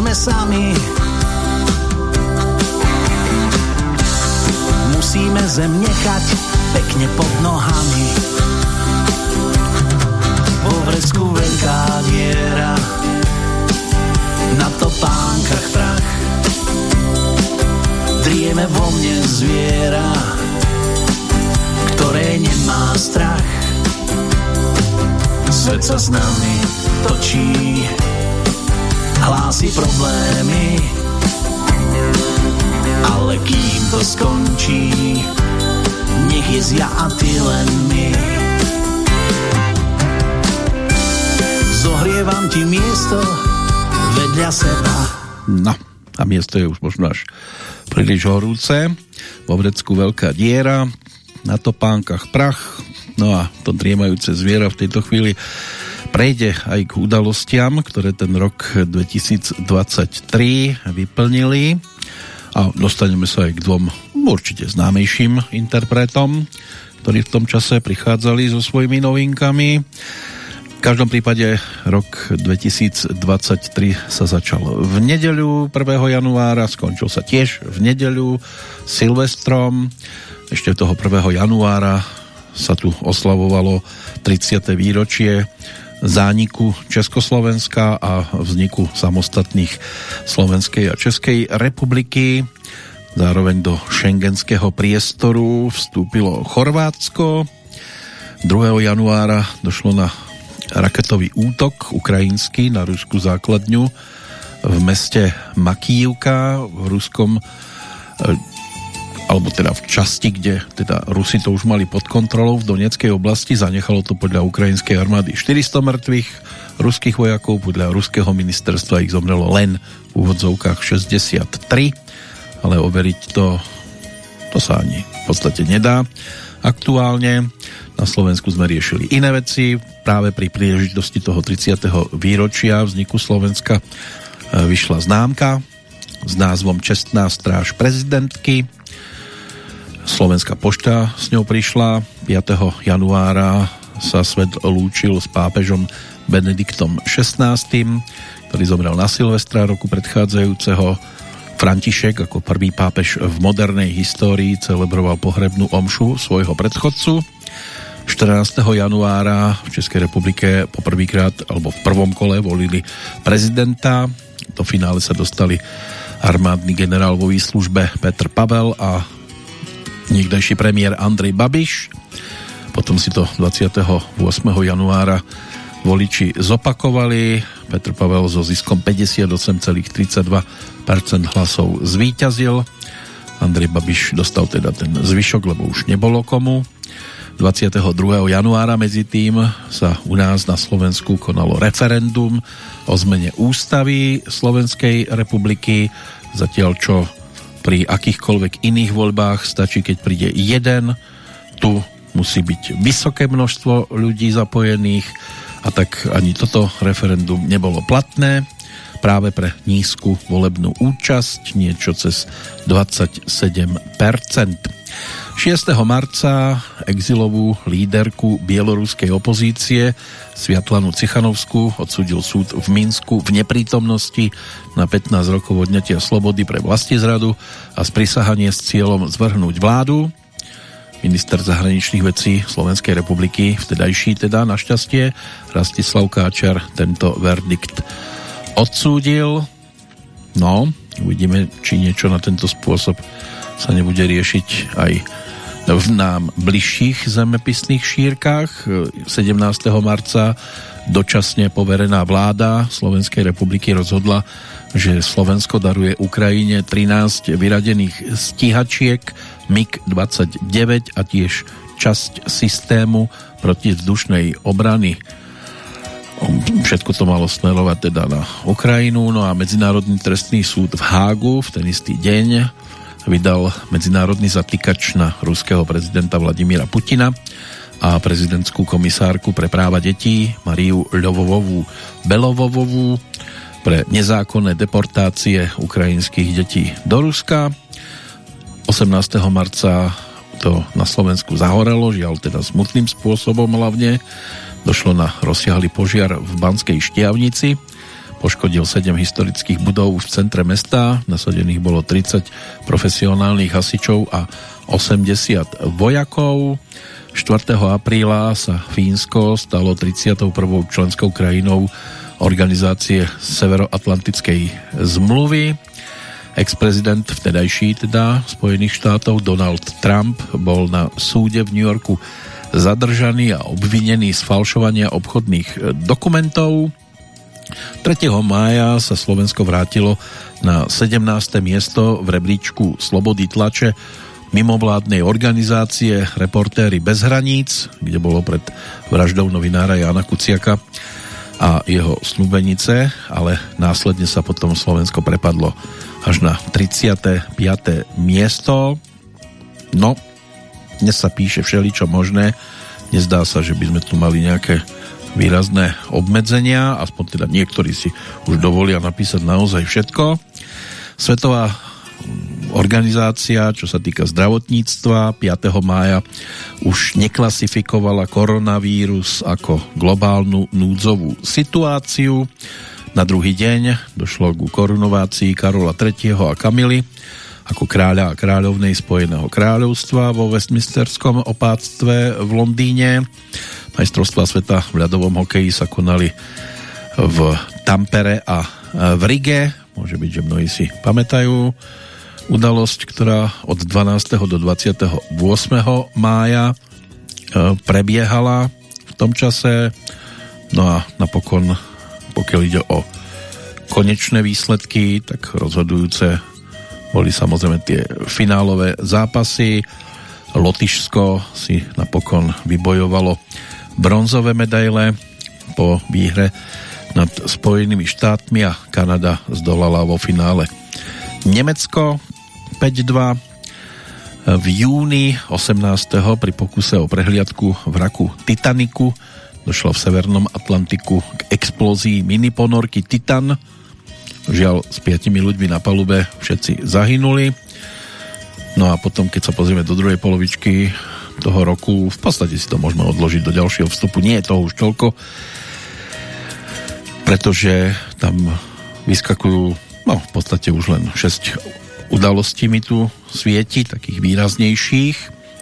Speaker 3: Sme sami. Musíme zem nechať pekne pod nohami. Po vrecku veľká diera, na topánkach prach. Drieme vo mne zviera, ktoré nemá strach. Svet sa s nami točí, hlási problémy, ale kým to skončí, nech je zja a ty len my. Zohrievam ti miesto vedľa seba.
Speaker 1: No, a miesto je už možno až príliš horúce. Vo vrecku veľká diera, na topánkach prach, no a to driemajúce zviera v tejto chvíli prejde aj k udalostiam, ktoré ten rok 2023 vyplnili a dostaneme sa aj k dvom určite známejším interpretom, ktorí v tom čase prichádzali so svojimi novinkami. V každom prípade rok 2023 sa začal v nedeľu 1. januára, skončil sa tiež v nedeľu Silvestrom. Ešte toho 1. januára sa tu oslavovalo 30. výročie zániku Československa a vzniku samostatných Slovenskej a Českej republiky. Zároveň do šengenského priestoru vstúpilo Chorvátsko. 2. januára došlo na raketový útok ukrajinský na ruskú základňu v meste Makívka v ruskom alebo teda v časti, kde teda Rusi to už mali pod kontrolou v Donetskej oblasti, zanechalo to podľa ukrajinskej armády 400 mŕtvych ruských vojakov, podľa ruského ministerstva ich zomrelo len v úvodzovkách 63, ale overiť to, to sa ani v podstate nedá. Aktuálne na Slovensku sme riešili iné veci, práve pri príležitosti toho 30. výročia vzniku Slovenska e, vyšla známka s názvom Čestná stráž prezidentky, Slovenská pošta s ňou prišla. 5. januára sa svet lúčil s pápežom Benediktom XVI, ktorý zomrel na Silvestra roku predchádzajúceho. František ako prvý pápež v modernej histórii celebroval pohrebnú omšu svojho predchodcu. 14. januára v Českej republike poprvýkrát alebo v prvom kole volili prezidenta. Do finále sa dostali armádny generál vo výslužbe Petr Pavel a niekdajší premiér Andrej Babiš. Potom si to 28. januára voliči zopakovali. Petr Pavel so ziskom 58,32% hlasov zvíťazil. Andrej Babiš dostal teda ten zvyšok, lebo už nebolo komu. 22. januára medzi tým sa u nás na Slovensku konalo referendum o zmene ústavy Slovenskej republiky, zatiaľ čo pri akýchkoľvek iných voľbách. Stačí, keď príde jeden, tu musí byť vysoké množstvo ľudí zapojených. A tak ani toto referendum nebolo platné. Práve pre nízku volebnú účasť, niečo cez 27%. 6. marca exilovú líderku bieloruskej opozície Sviatlanu Cichanovskú odsudil súd v Minsku v neprítomnosti na 15 rokov odňatia slobody pre vlastizradu a sprisahanie s cieľom zvrhnúť vládu. Minister zahraničných vecí Slovenskej republiky, vtedajší teda našťastie, Rastislav Káčar tento verdikt odsúdil. No, uvidíme, či niečo na tento spôsob sa nebude riešiť aj v nám bližších zemepisných šírkach. 17. marca dočasne poverená vláda Slovenskej republiky rozhodla, že Slovensko daruje Ukrajine 13 vyradených stíhačiek MiG-29 a tiež časť systému protivzdušnej obrany. Všetko to malo smerovať teda na Ukrajinu, no a Medzinárodný trestný súd v Hágu v ten istý deň vydal medzinárodný zatýkač na ruského prezidenta Vladimíra Putina a prezidentskú komisárku pre práva detí Mariu Ľovovovú Belovovovú pre nezákonné deportácie ukrajinských detí do Ruska. 18. marca to na Slovensku zahorelo, žiaľ teda smutným spôsobom hlavne. Došlo na rozsiahly požiar v Banskej Štiavnici. Poškodil 7 historických budov v centre mesta. Nasadených bolo 30 profesionálnych hasičov a 80 vojakov. 4. apríla sa Fínsko stalo 31. členskou krajinou organizácie Severoatlantickej zmluvy. Ex-prezident vtedajší teda Spojených štátov Donald Trump bol na súde v New Yorku zadržaný a obvinený z falšovania obchodných dokumentov. 3. mája sa Slovensko vrátilo na 17. miesto v rebríčku Slobody tlače mimovládnej organizácie Reportéry bez hraníc, kde bolo pred vraždou novinára Jana Kuciaka a jeho snúbenice, ale následne sa potom Slovensko prepadlo až na 35. miesto. No, dnes sa píše všeličo možné. Nezdá sa, že by sme tu mali nejaké výrazné obmedzenia, aspoň teda niektorí si už dovolia napísať naozaj všetko. Svetová organizácia, čo sa týka zdravotníctva, 5. mája už neklasifikovala koronavírus ako globálnu núdzovú situáciu. Na druhý deň došlo ku korunovácii Karola III. a Kamily ako kráľa a kráľovnej Spojeného kráľovstva vo Westminsterskom opáctve v Londýne. Majstrovstvá sveta v ľadovom hokeji sa konali v Tampere a v Rige. Môže byť, že mnohí si pamätajú udalosť, ktorá od 12. do 28. mája e, prebiehala v tom čase. No a napokon, pokiaľ ide o konečné výsledky, tak rozhodujúce boli samozrejme tie finálové zápasy. Lotyšsko si napokon vybojovalo bronzové medaile po výhre nad Spojenými štátmi a Kanada zdolala vo finále Nemecko, 5-2. V júni 18. pri pokuse o prehliadku vraku Titaniku došlo v Severnom Atlantiku k explózii miniponorky Titan. Žiaľ, s piatimi ľuďmi na palube všetci zahynuli. No a potom, keď sa pozrieme do druhej polovičky toho roku, v podstate si to môžeme odložiť do ďalšieho vstupu. Nie je toho už toľko, pretože tam vyskakujú no, v podstate už len 6 udalosti mi tu svieti, takých výraznejších.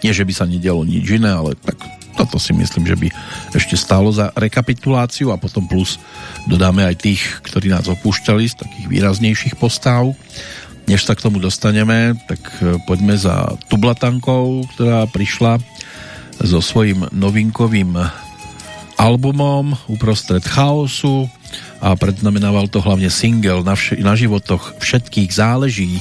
Speaker 1: Nie, že by sa nedialo nič iné, ale tak toto si myslím, že by ešte stálo za rekapituláciu a potom plus dodáme aj tých, ktorí nás opúšťali z takých výraznejších postav. Než sa k tomu dostaneme, tak e, poďme za Tublatankou, ktorá prišla so svojím novinkovým albumom uprostred chaosu a predznamenával to hlavne single na, vš- na životoch všetkých záleží.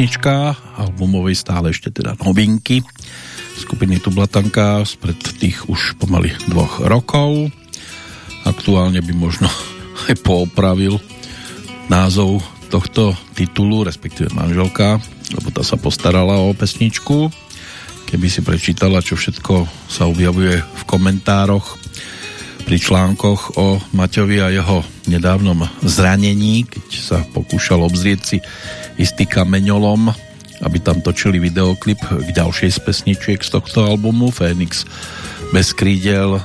Speaker 1: Pesnička albumovej stále ešte teda novinky skupiny Tublatanka spred tých už pomaly dvoch rokov. Aktuálne by možno <laughs> aj poopravil názov tohto titulu, respektíve manželka, lebo tá sa postarala o pesničku. Keby si prečítala, čo všetko sa objavuje v komentároch pri článkoch o Maťovi a jeho nedávnom zranení, keď sa pokúšal obzrieť si istý kameňolom, aby tam točili videoklip k ďalšej z pesničiek z tohto albumu Fénix bez krídel.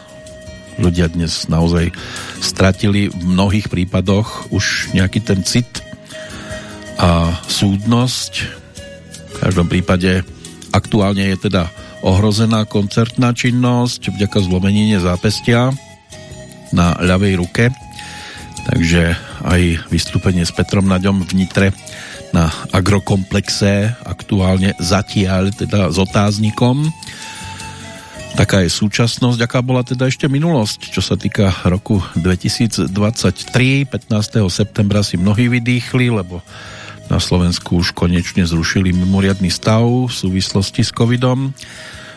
Speaker 1: Ľudia dnes naozaj stratili v mnohých prípadoch už nejaký ten cit a súdnosť. V každom prípade aktuálne je teda ohrozená koncertná činnosť vďaka zlomenine zápestia na ľavej ruke. Takže aj vystúpenie s Petrom Naďom v Nitre na agrokomplexe aktuálne zatiaľ teda s otáznikom. Taká je súčasnosť, aká bola teda ešte minulosť, čo sa týka roku 2023. 15. septembra si mnohí vydýchli, lebo na Slovensku už konečne zrušili mimoriadný stav v súvislosti s covidom.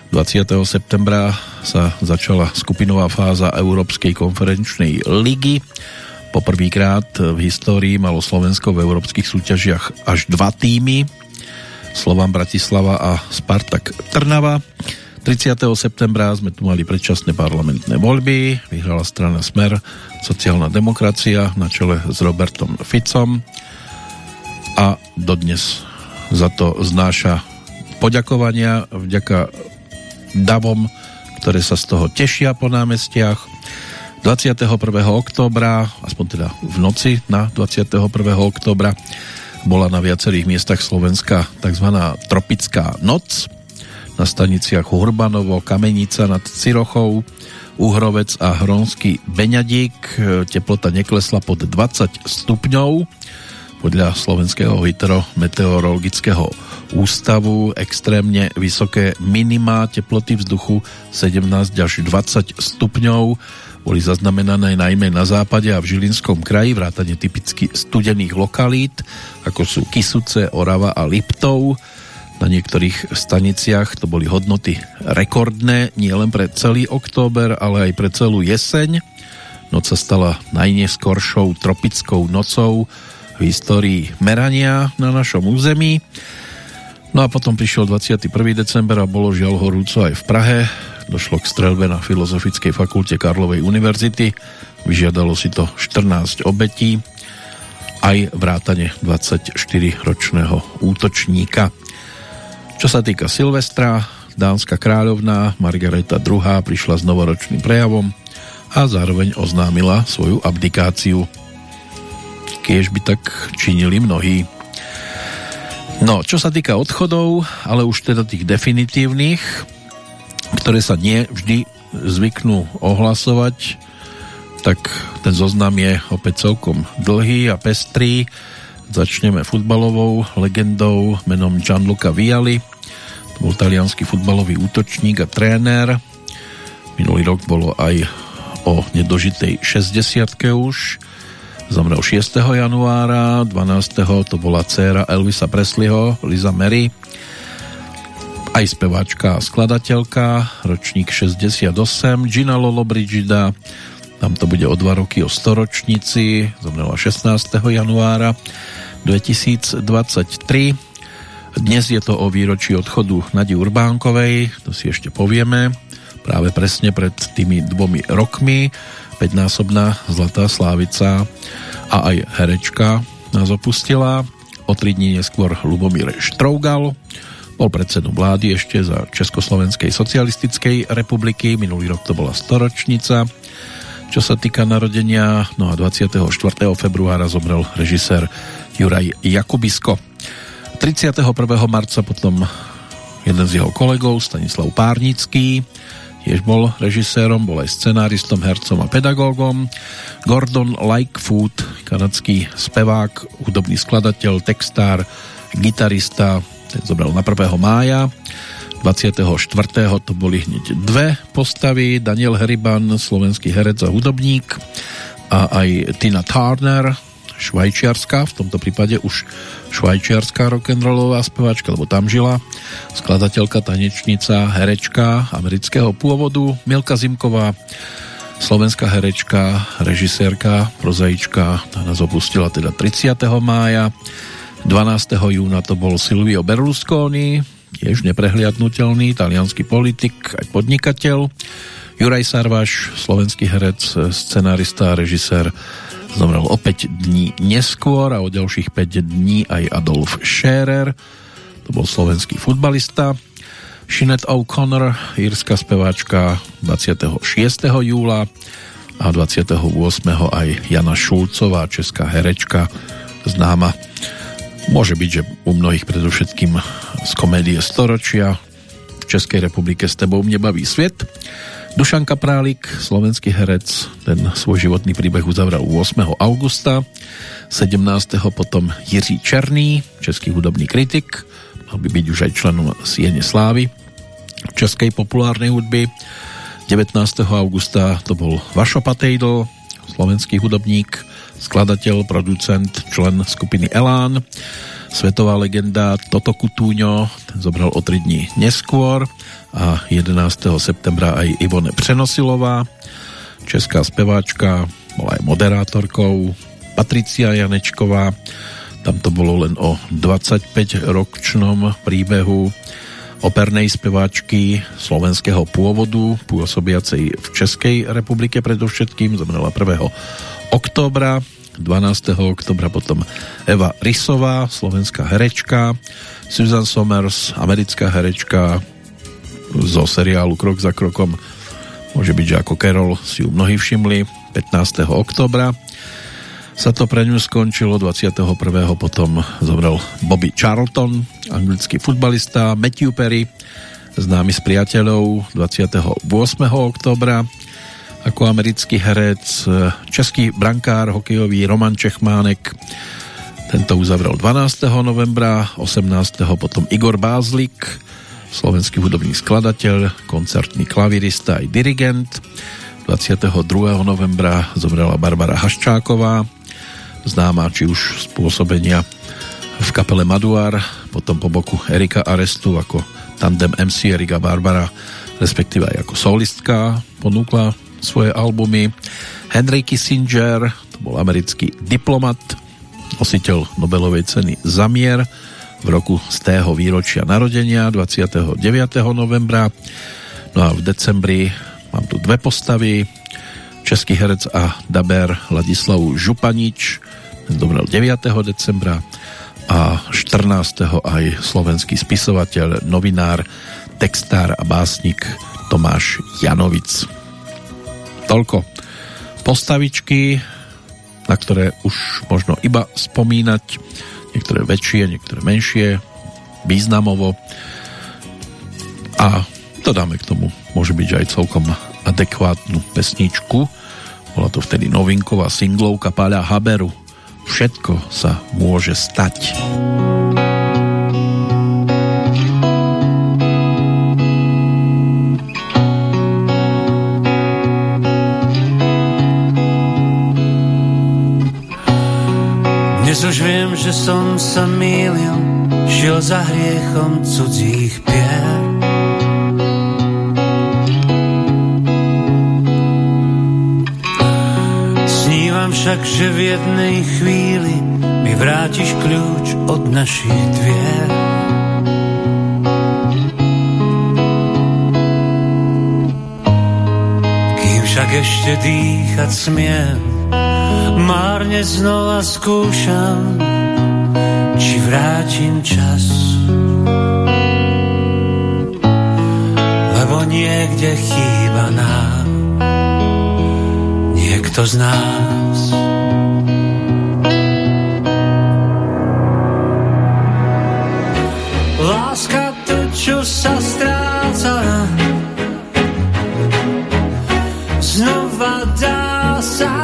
Speaker 1: 20. septembra sa začala skupinová fáza Európskej konferenčnej ligy. Poprvýkrát v histórii malo Slovensko v európskych súťažiach až dva týmy. Slovan Bratislava a Spartak Trnava. 30. septembra sme tu mali predčasné parlamentné voľby. Vyhrala strana Smer, sociálna demokracia na čele s Robertom Ficom a dodnes za to znáša poďakovania vďaka davom, ktoré sa z toho tešia po námestiach. 21. októbra, aspoň teda v noci na 21. októbra, bola na viacerých miestach Slovenska tzv. tropická noc na staniciach Hurbanovo, Kamenica nad Cirochou, Uhrovec a Hronský Beňadík. Teplota neklesla pod 20 stupňov. Podľa Slovenského hydrometeorologického ústavu extrémne vysoké minima teploty vzduchu 17 až 20 stupňov boli zaznamenané najmä na západe a v Žilinskom kraji, vrátane typicky studených lokalít, ako sú Kisuce, Orava a Liptov. Na niektorých staniciach to boli hodnoty rekordné, nie len pre celý október, ale aj pre celú jeseň. Noc sa stala najneskoršou tropickou nocou v histórii merania na našom území. No a potom prišiel 21. december a bolo žiaľ horúco aj v Prahe došlo k strelbe na Filozofickej fakulte Karlovej univerzity. Vyžiadalo si to 14 obetí, aj vrátane 24-ročného útočníka. Čo sa týka Silvestra, dánska kráľovná Margareta II prišla s novoročným prejavom a zároveň oznámila svoju abdikáciu. Kiež by tak činili mnohí. No, čo sa týka odchodov, ale už teda tých definitívnych, ktoré sa nie vždy zvyknú ohlasovať, tak ten zoznam je opäť celkom dlhý a pestrý. Začneme futbalovou legendou menom Gianluca Viali. To bol talianský futbalový útočník a tréner. Minulý rok bolo aj o nedožitej 60 už. Zomrel 6. januára, 12. to bola dcéra Elvisa Presleyho, Liza Mary aj speváčka a skladateľka, ročník 68, Gina Lollobrigida, tam to bude o dva roky o storočnici, zomrela 16. januára 2023. Dnes je to o výročí odchodu Nadi Urbánkovej, to si ešte povieme, práve presne pred tými dvomi rokmi, 5-násobná Zlatá Slávica a aj herečka nás opustila. O tri dní neskôr Lubomír Štrougal, bol predsedom vlády ešte za Československej socialistickej republiky, minulý rok to bola storočnica. Čo sa týka narodenia, no a 24. februára zomrel režisér Juraj Jakubisko. 31. marca potom jeden z jeho kolegov, Stanislav Párnický, tiež bol režisérom, bol aj scenáristom, hercom a pedagógom. Gordon Lightfoot, kanadský spevák, hudobný skladateľ, textár, gitarista, ten zobral na 1. mája 24. to boli hneď dve postavy Daniel Heriban, slovenský herec a hudobník a aj Tina Turner švajčiarska, v tomto prípade už švajčiarská rock'n'rollová speváčka, lebo tam žila skladateľka, tanečnica, herečka amerického pôvodu Milka Zimková slovenská herečka, režisérka, prozaička, tá nás opustila teda 30. mája 12. júna to bol Silvio Berlusconi, tiež neprehliadnutelný talianský politik, aj podnikateľ. Juraj Sarvaš, slovenský herec, scenárista režisér, zomrel o 5 dní neskôr a o ďalších 5 dní aj Adolf Scherer, to bol slovenský futbalista. Sinead O'Connor, írska speváčka 26. júla a 28. aj Jana Šulcová, česká herečka, známa Môže byť, že u mnohých predovšetkým z komédie storočia v Českej republike s tebou mne baví sviet. Dušan Kaprálik, slovenský herec, ten svoj životný príbeh uzavrel 8. augusta. 17. potom Jiří Černý, český hudobný kritik, mal by byť už aj členom Siene Slávy českej populárnej hudby. 19. augusta to bol Vašo Patejdl, slovenský hudobník, skladateľ, producent, člen skupiny Elán, svetová legenda Toto Kutúňo, ten zobral o 3 dní neskôr a 11. septembra aj Ivone Přenosilová, česká speváčka, bola aj moderátorkou, Patricia Janečková, tam to bolo len o 25-ročnom príbehu opernej speváčky slovenského pôvodu, pôsobiacej v Českej republike predovšetkým, zomrela 1 októbra. 12. oktobra potom Eva Rysová, slovenská herečka, Susan Somers, americká herečka zo seriálu Krok za krokom. Môže byť, že ako Carol si ju mnohí všimli. 15. oktobra sa to pre ňu skončilo, 21. potom zomrel Bobby Charlton, anglický futbalista, Matthew Perry, známy s priateľov 28. oktobra ako americký herec, český brankár, hokejový Roman Čechmánek. Tento uzavrel 12. novembra, 18. potom Igor Bázlik, slovenský hudobný skladateľ, koncertný klavirista aj dirigent. 22. novembra zomrela Barbara Haščáková, známa či už spôsobenia v kapele Maduar, potom po boku Erika Arestu ako tandem MC Erika Barbara, respektíve aj ako solistka ponúkla svoje albumy. Henry Kissinger, to bol americký diplomat, nositeľ Nobelovej ceny za mier v roku z tého výročia narodenia 29. novembra. No a v decembri mám tu dve postavy. Český herec a daber Ladislav Županič zomrel 9. decembra a 14. aj slovenský spisovateľ, novinár, textár a básnik Tomáš Janovic toľko postavičky, na ktoré už možno iba spomínať, niektoré väčšie, niektoré menšie, významovo a dodáme k tomu, môže byť aj celkom adekvátnu pesničku. Bola to vtedy novinková singlovka Páľa Haberu. Všetko sa môže stať.
Speaker 4: Dnes už viem, že som sa mýlil, šiel za hriechom cudzích pier. Snívam však, že v jednej chvíli mi vrátiš kľúč od našich dvier. Kým však ešte dýchať smiem, Márne znova skúšam, či vrátim čas. Lebo niekde chýba nám niekto z nás. Láska to, čo sa stráca, znova dá sa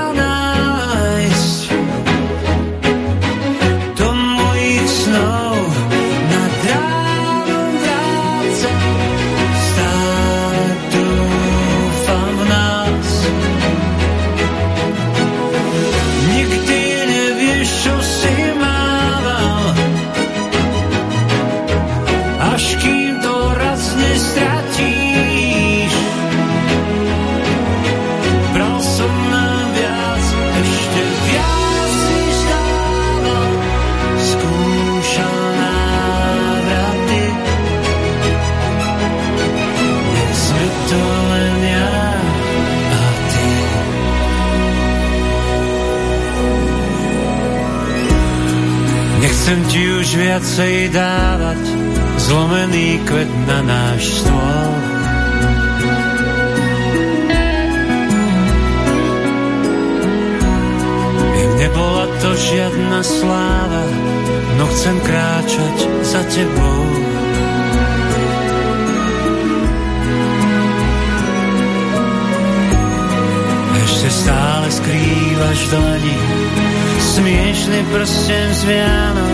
Speaker 4: viacej dávať zlomený kvet na náš stôl. Viem, nebola to žiadna sláva, no chcem kráčať za tebou. Ešte stále skrývaš dlani smiešný prsten z Vianoc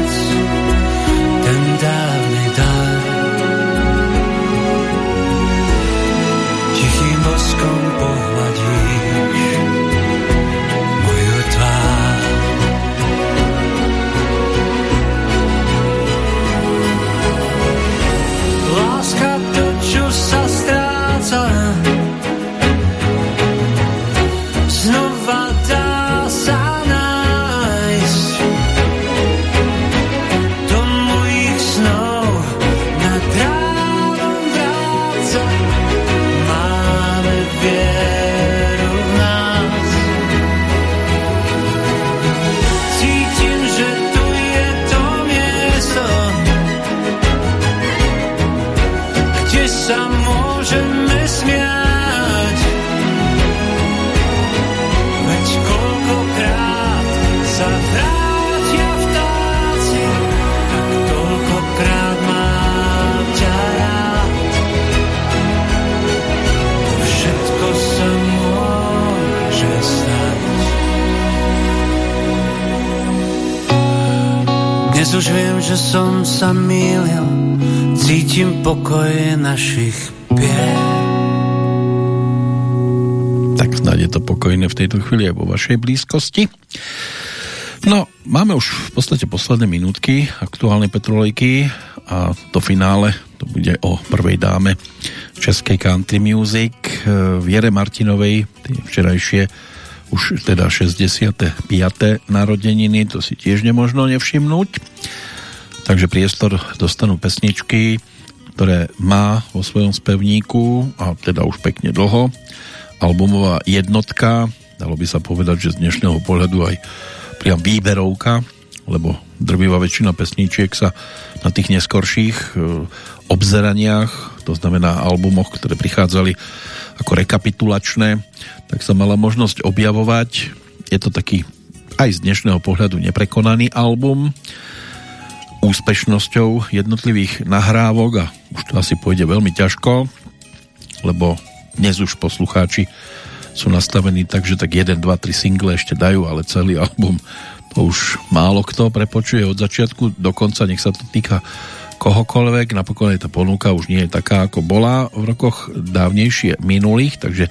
Speaker 4: Dnes už viem, že som sa mýlil, cítim pokoj našich pier.
Speaker 1: Tak snáď je to pokojné v tejto chvíli aj vo vašej blízkosti. No, máme už v podstate posledné minútky aktuálnej petrolejky a to finále to bude o prvej dáme českej country music Viere Martinovej, včerajšie už teda 65. narodeniny, to si tiež nemožno nevšimnúť. Takže priestor dostanú pesničky, ktoré má vo svojom spevníku a teda už pekne dlho. Albumová jednotka, dalo by sa povedať, že z dnešného pohľadu aj priam výberovka, lebo drvivá väčšina pesníčiek sa na tých neskorších e, obzeraniach, to znamená albumoch, ktoré prichádzali ako rekapitulačné, tak sa mala možnosť objavovať. Je to taký aj z dnešného pohľadu neprekonaný album úspešnosťou jednotlivých nahrávok a už to asi pôjde veľmi ťažko, lebo dnes už poslucháči sú nastavení tak, že tak 1, 2, 3 single ešte dajú, ale celý album to už málo kto prepočuje od začiatku do konca, nech sa to týka kohokoľvek. Napokon aj tá ponuka už nie je taká, ako bola v rokoch dávnejšie minulých, takže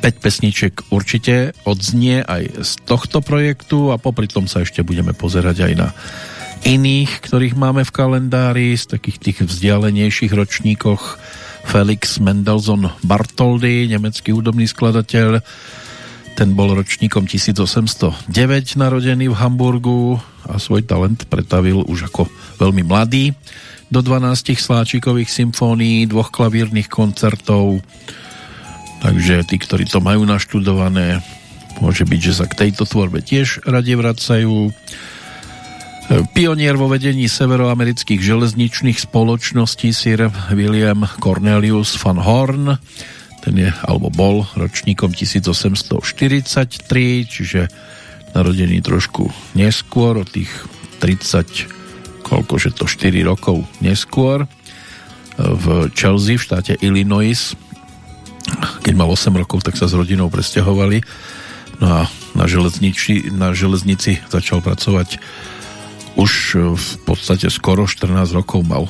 Speaker 1: 5 pesniček určite odznie aj z tohto projektu a popri tom sa ešte budeme pozerať aj na iných, ktorých máme v kalendári, z takých tých vzdialenejších ročníkoch Felix Mendelssohn Bartoldy, nemecký hudobný skladateľ, ten bol ročníkom 1809 narodený v Hamburgu a svoj talent pretavil už ako veľmi mladý do 12 sláčikových symfónií, dvoch klavírnych koncertov. Takže tí, ktorí to majú naštudované, môže byť, že sa k tejto tvorbe tiež radi vracajú. Pionier vo vedení severoamerických železničných spoločností Sir William Cornelius van Horn ten je, alebo bol ročníkom 1843, čiže narodený trošku neskôr, o tých 30, koľkože to 4 rokov neskôr, v Chelsea v štáte Illinois. Keď mal 8 rokov, tak sa s rodinou presťahovali. No a na železnici, na železnici začal pracovať už v podstate skoro 14 rokov mal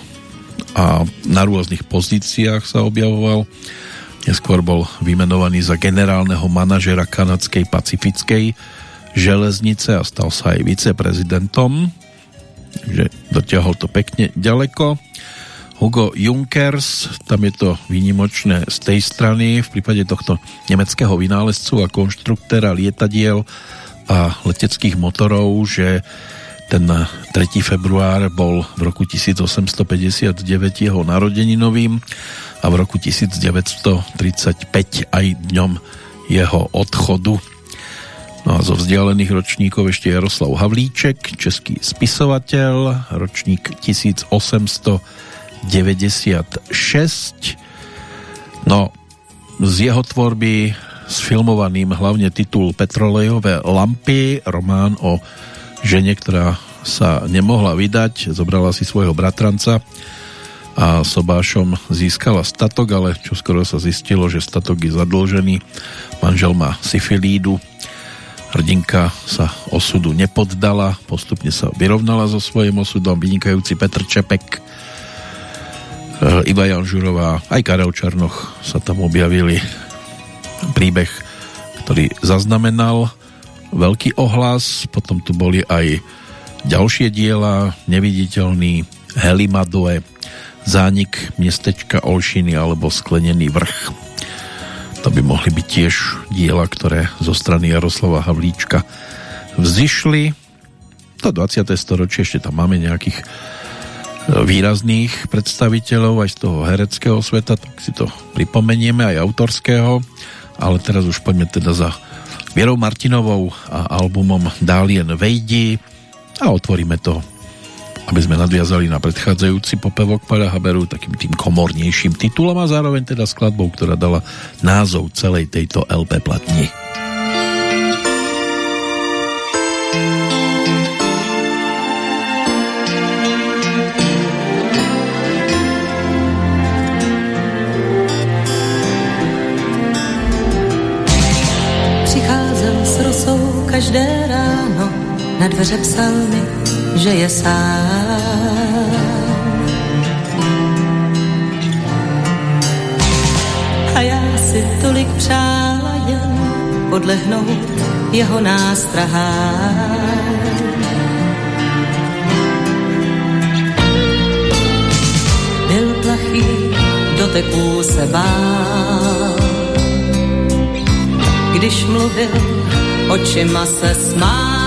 Speaker 1: a na rôznych pozíciách sa objavoval Neskôr bol vymenovaný za generálneho manažera kanadskej pacifickej železnice a stal sa aj viceprezidentom. Takže dotiahol to pekne ďaleko. Hugo Junkers, tam je to výnimočné z tej strany, v prípade tohto nemeckého vynálezcu a konštruktéra lietadiel a leteckých motorov, že ten 3. február bol v roku 1859 jeho narodeninovým a v roku 1935 aj dňom jeho odchodu. No a zo vzdialených ročníkov ešte Jaroslav Havlíček, český spisovateľ, ročník 1896. No, z jeho tvorby filmovaným hlavne titul Petrolejové lampy, román o žene, ktorá sa nemohla vydať, zobrala si svojho bratranca a sobášom získala statok, ale čo skoro sa zistilo, že statok je zadlžený. Manžel má syfilídu. Hrdinka sa osudu nepoddala, postupne sa vyrovnala so svojím osudom. Vynikajúci Petr Čepek, e, Iva Janžurová, aj Karel Čarnoch sa tam objavili. Príbeh, ktorý zaznamenal veľký ohlas, potom tu boli aj ďalšie diela, Neviditeľný, Helimadoe, zánik miestečka Olšiny alebo sklenený vrch. To by mohli byť tiež diela, ktoré zo strany Jaroslava Havlíčka vzýšli. To 20. storočie ešte tam máme nejakých e, výrazných predstaviteľov aj z toho hereckého sveta, tak si to pripomenieme aj autorského, ale teraz už poďme teda za Vierou Martinovou a albumom Dálien Vejdi a otvoríme to aby sme nadviazali na predchádzajúci popevok Paľa Haberu takým tým komornejším titulom a zároveň teda skladbou, ktorá dala názov celej tejto LP platni.
Speaker 5: Každé ráno, na dveře psal mi že je sám. A já si tolik přála jen podlehnout jeho nástrahám. Byl plachý, doteků se bál. Když mluvil, očima se smál.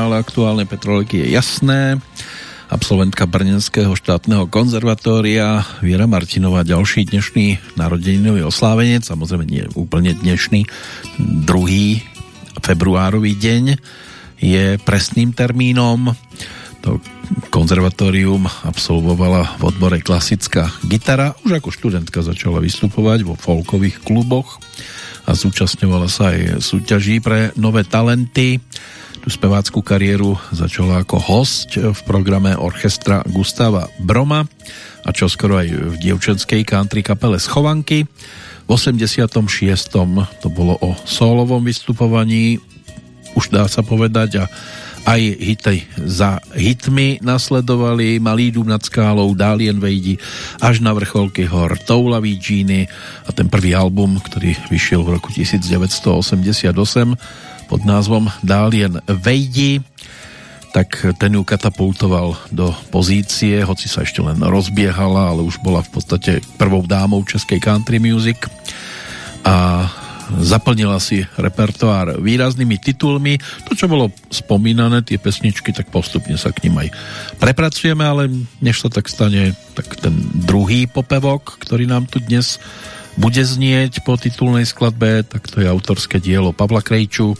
Speaker 1: Finále aktuálnej Petroliky je jasné. Absolventka Brnenského štátneho konzervatória Viera Martinová, ďalší dnešný narodeninový oslávenec, samozrejme nie úplne dnešný, druhý februárový deň je presným termínom. To konzervatórium absolvovala v odbore klasická gitara. Už ako študentka začala vystupovať vo folkových kluboch a zúčastňovala sa aj súťaží pre nové talenty. Spevácku kariéru začala ako host v programe orchestra Gustava Broma a čoskoro aj v dievčenskej country kapele Schovanky. V 86. to bolo o solovom vystupovaní, už dá sa povedať, a aj hity za hitmi nasledovali Malý dům nad skálou, Dálien vejdi až na vrcholky hor, Toulaví džíny a ten prvý album, ktorý vyšiel v roku 1988 pod názvom Dálien vejdi tak ten ju katapultoval do pozície, hoci sa ešte len rozbiehala, ale už bola v podstate prvou dámou českej country music a zaplnila si repertoár výraznými titulmi. To, čo bolo spomínané, tie pesničky, tak postupne sa k ním aj prepracujeme, ale než sa tak stane, tak ten druhý popevok, ktorý nám tu dnes bude znieť po titulnej skladbe, tak to je autorské dielo Pavla Krejču,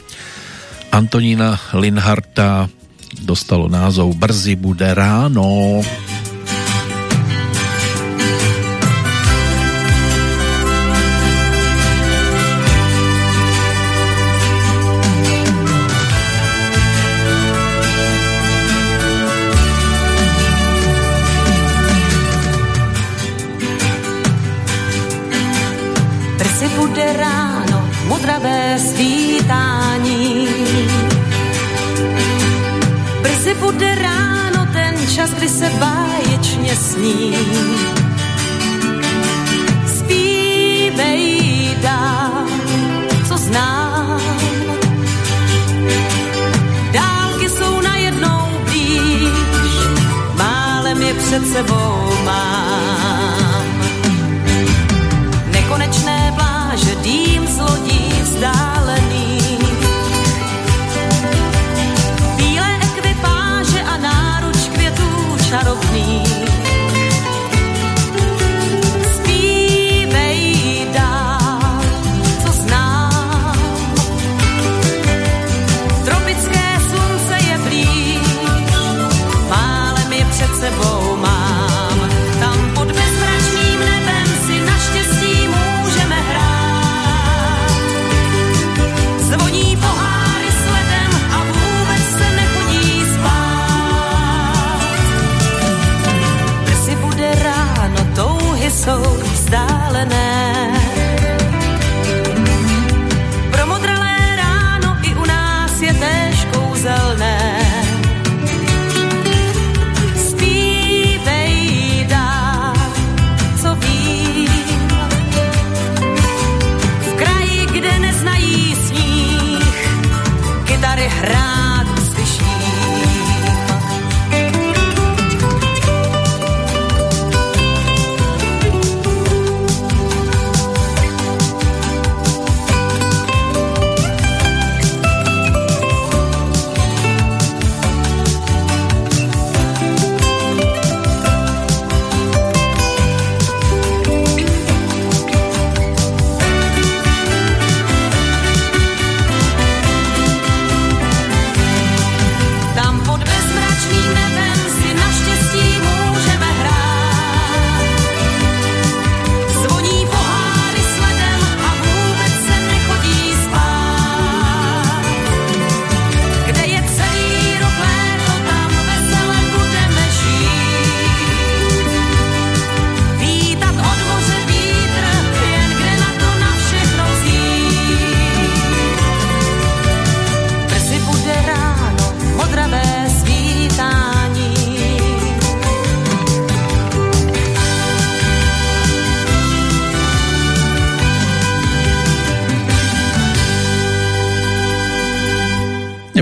Speaker 1: Antonína Linharta, dostalo názov Brzy bude ráno.
Speaker 5: Brzy bude ráno, modravé svítání. Brzy bude ráno, ten čas, kdy se báječně sní. Zpívej dál, co znám. Dálky jsou najednou blíž, málem je před sebou mám. Sebou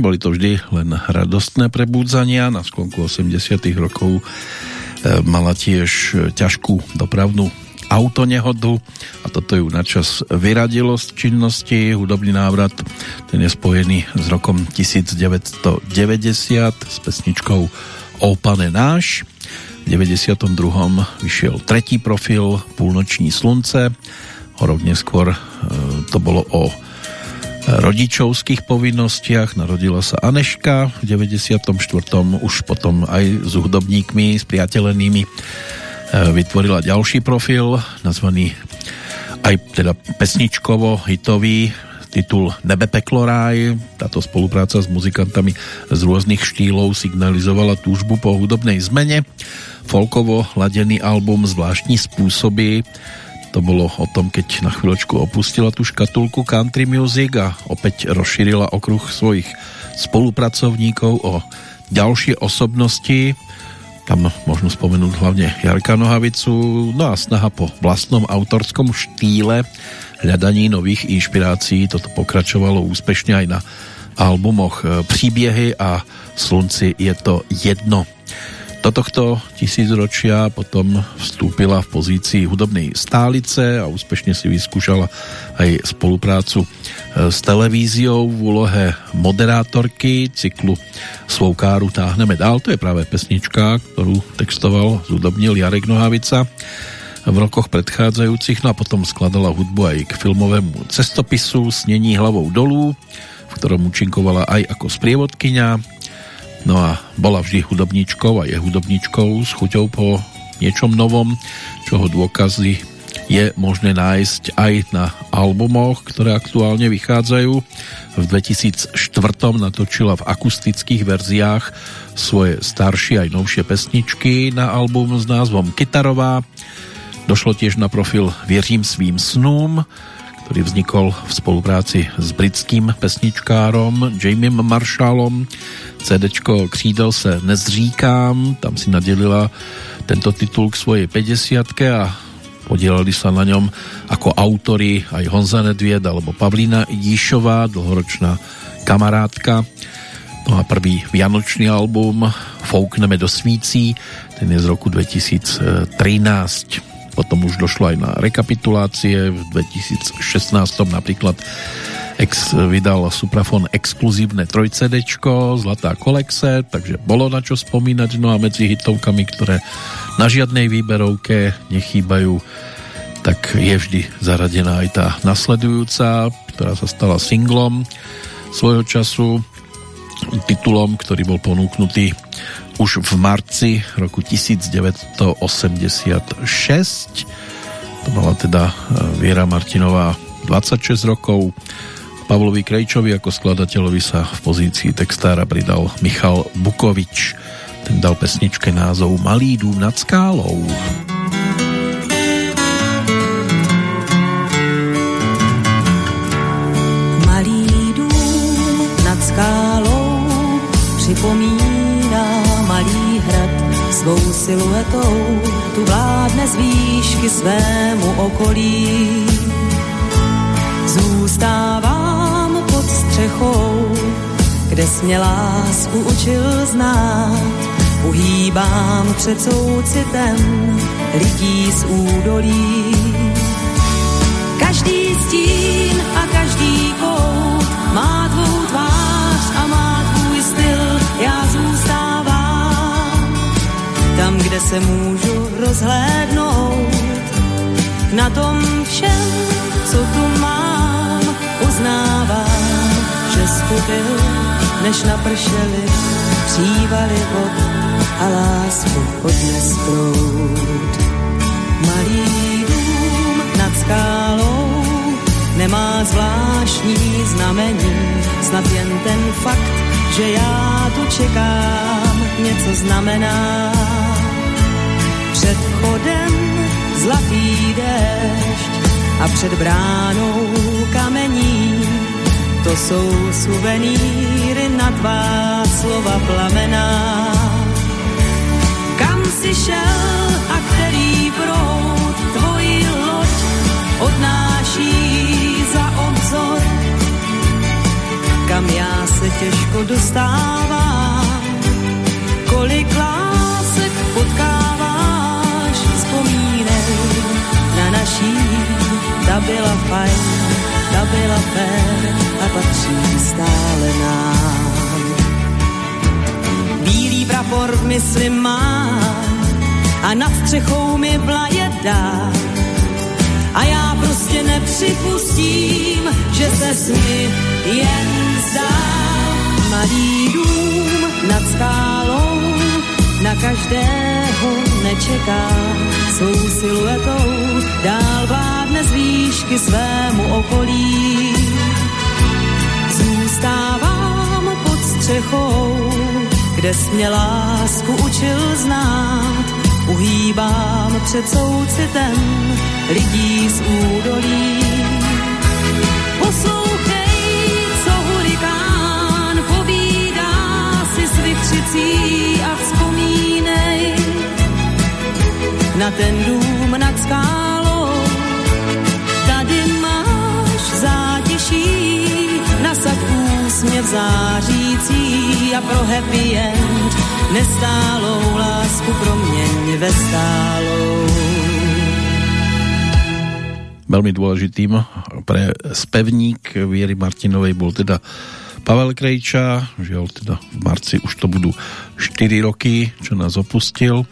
Speaker 1: Neboli to vždy len radostné prebudzania. Na sklonku 80 rokov e, mala tiež ťažkú dopravnú autonehodu a toto ju načas vyradilo z činnosti. Hudobný návrat ten je spojený s rokom 1990 s pesničkou O pane náš. V 92. vyšiel tretí profil Púlnoční slunce. O rok neskôr e, to bolo o rodičovských povinnostiach. Narodila sa Aneška v 94. už potom aj s hudobníkmi, s priateľenými e, vytvorila ďalší profil, nazvaný aj teda pesničkovo hitový titul Nebe peklo ráj. Táto spolupráca s muzikantami z rôznych štýlov signalizovala túžbu po hudobnej zmene. Folkovo ladený album Zvláštní spôsoby to bolo o tom, keď na chvíľočku opustila tú škatulku country music a opäť rozšírila okruh svojich spolupracovníkov o ďalšie osobnosti. Tam možno spomenúť hlavne Jarka Nohavicu, no a snaha po vlastnom autorskom štýle hľadaní nových inšpirácií. Toto pokračovalo úspešne aj na albumoch Příběhy a Slunci je to jedno. Do tohto tisícročia potom vstúpila v pozícii hudobnej stálice a úspešne si vyskúšala aj spoluprácu s televíziou v úlohe moderátorky cyklu Svou káru táhneme dál. To je práve pesnička, ktorú textoval, zúdobnil Jarek Nohavica v rokoch predchádzajúcich, no a potom skladala hudbu aj k filmovému cestopisu Snení hlavou dolů, v ktorom účinkovala aj ako sprievodkyňa No a bola vždy hudobníčkou a je hudobníčkou s chuťou po niečom novom, čoho dôkazy je možné nájsť aj na albumoch, ktoré aktuálne vychádzajú. V 2004 natočila v akustických verziách svoje staršie aj novšie pesničky na album s názvom Kytarová. Došlo tiež na profil Věřím svým snům, ktorý vznikol v spolupráci s britským pesničkárom Jamiem Marshallom. CD Křídel se nezříkám, tam si nadelila tento titul k svojej 50 a podielali sa na ňom ako autory aj Honza Nedvied alebo Pavlína Jíšová, dlhoročná kamarátka. No a prvý vianočný album Foukneme do svící, ten je z roku 2013. Potom už došlo aj na rekapitulácie. V 2016 napríklad ex vydal Suprafon exkluzívne 3 CD, Zlatá kolexe, takže bolo na čo spomínať. No a medzi hitovkami, ktoré na žiadnej výberovke nechýbajú, tak je vždy zaradená aj tá nasledujúca, ktorá sa stala singlom svojho času, titulom, ktorý bol ponúknutý už v marci roku 1986. To mala teda e, Viera Martinová 26 rokov. Pavlovi Krejčovi ako skladateľovi sa v pozícii textára pridal Michal Bukovič. Ten dal pesničke názov Malý dům nad skálou.
Speaker 5: Malý dům nad skálou připomíná svou siluetou, tu vládne z výšky svému okolí. Zůstávám pod střechou, kde mě lásku učil znát. Uhýbám před soucitem lidí z údolí. Každý stín kde se můžu rozhlédnout. Na tom všem, co tu mám, uznávám, že byl, než napršeli přívaly vod a lásku odnes proud. Malý dům nad skálou nemá zvláštní znamení, snad jen ten fakt, že já tu čekám, něco znamená. Před vchodem zlatý déšť a před bránou kamení, to jsou suvenýry na tvá slova plamená. Kam si šel a který proud tvoji loď odnáší za obzor, kam já se těžko dostávám, kolik lásek naší, ta byla fajn, ta byla fér a patří stále nám. Bílý prapor v mysli mám a nad střechou mi vlaje dá. A já prostě nepřipustím, že se smi jen zdá. Malý dům nad skálou na každého nečeká svou siluetou, dál vládne z výšky svému okolí. Zůstávám pod střechou, kde mě lásku učil znát, uhýbám před soucitem lidí z údolí. Poslouchej, co hurikán povídá si s vytřicí a vzpomínej na ten dům nad skálou. Tady máš zátěší, nasad úsměv zářící a pro happy end nestálou lásku proměň ve stálou.
Speaker 1: Veľmi dôležitým pre spevník Viery Martinovej bol teda Pavel Krejča, žiaľ teda v marci už to budú 4 roky, čo nás opustil.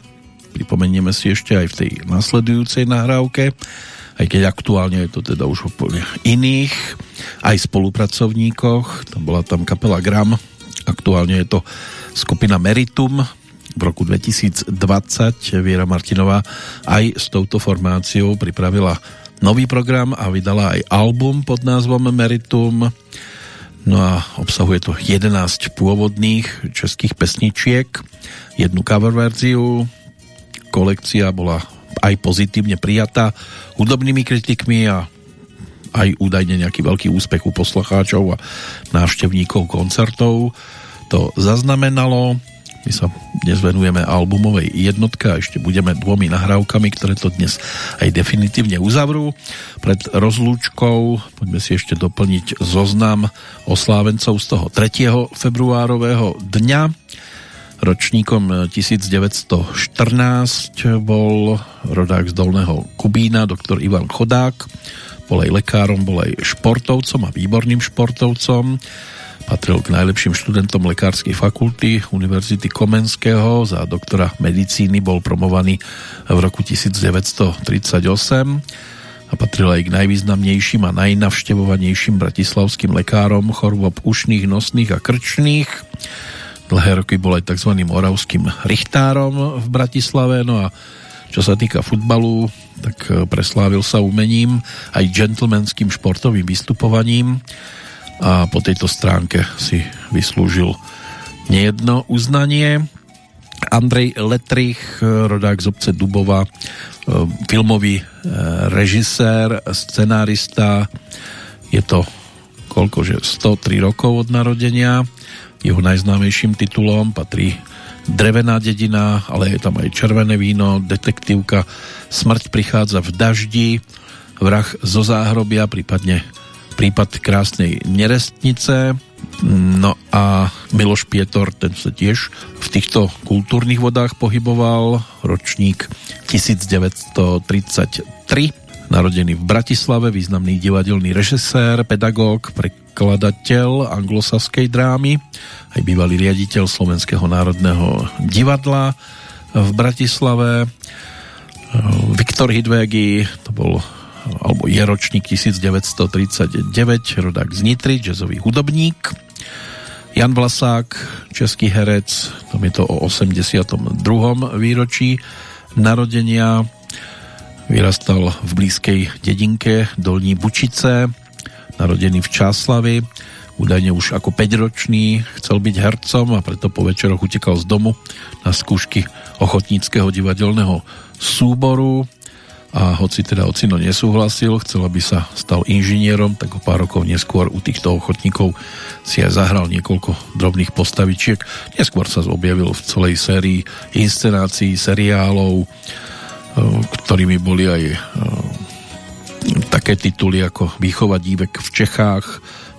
Speaker 1: Pripomenieme si ešte aj v tej nasledujúcej nahrávke, aj keď aktuálne je to teda už úplne iných, aj spolupracovníkoch. Tam bola tam kapela Gram, aktuálne je to skupina Meritum, v roku 2020 Viera Martinová aj s touto formáciou pripravila nový program a vydala aj album pod názvom Meritum. No a obsahuje to 11 pôvodných českých pesničiek, jednu cover verziu. Kolekcia bola aj pozitívne prijatá hudobnými kritikmi a aj údajne nejaký veľký úspech u poslucháčov a návštevníkov koncertov to zaznamenalo. My sa dnes venujeme albumovej jednotke a ešte budeme dvomi nahrávkami, ktoré to dnes aj definitívne uzavrú. Pred rozlúčkou poďme si ešte doplniť zoznam oslávencov z toho 3. februárového dňa. Ročníkom 1914 bol rodák z Dolného Kubína, doktor Ivan Chodák. Bol aj lekárom, bol aj športovcom a výborným športovcom Patril k najlepším študentom Lekárskej fakulty Univerzity Komenského. Za doktora medicíny bol promovaný v roku 1938 a patril aj k najvýznamnejším a najnavštevovanejším bratislavským lekárom chorôb ušných, nosných a krčných. Dlhé roky bol aj tzv. moravským richtárom v Bratislave, no a čo sa týka futbalu, tak preslávil sa umením aj gentlemanským športovým vystupovaním a po tejto stránke si vyslúžil nejedno uznanie. Andrej Letrich, rodák z obce Dubova, e, filmový e, režisér, scenárista, je to koľkože 103 rokov od narodenia. Jeho najznámejším titulom patrí Drevená dedina, ale je tam aj Červené víno, detektívka Smrť prichádza v daždi, Vrah zo záhrobia, prípadne prípad krásnej nerestnice. No a Miloš Pietor, ten sa tiež v týchto kultúrnych vodách pohyboval, ročník 1933, narodený v Bratislave, významný divadelný režisér, pedagóg, prekladateľ anglosaskej drámy, aj bývalý riaditeľ Slovenského národného divadla v Bratislave. Viktor Hidvégy, to bol alebo je ročník 1939, rodák z Nitry, jazzový hudobník. Jan Vlasák, český herec, tam je to o 82. výročí narodenia. Vyrastal v blízkej dedinke Dolní Bučice, narodený v Čáslavi. Údajne už ako 5-ročný chcel byť hercom a preto po večeroch utekal z domu na skúšky ochotníckého divadelného súboru a hoci teda ocino nesúhlasil, chcel, aby sa stal inžinierom, tak o pár rokov neskôr u týchto ochotníkov si aj zahral niekoľko drobných postavičiek. Neskôr sa objavil v celej sérii inscenácií, seriálov, ktorými boli aj e, také tituly ako Výchova dívek v Čechách,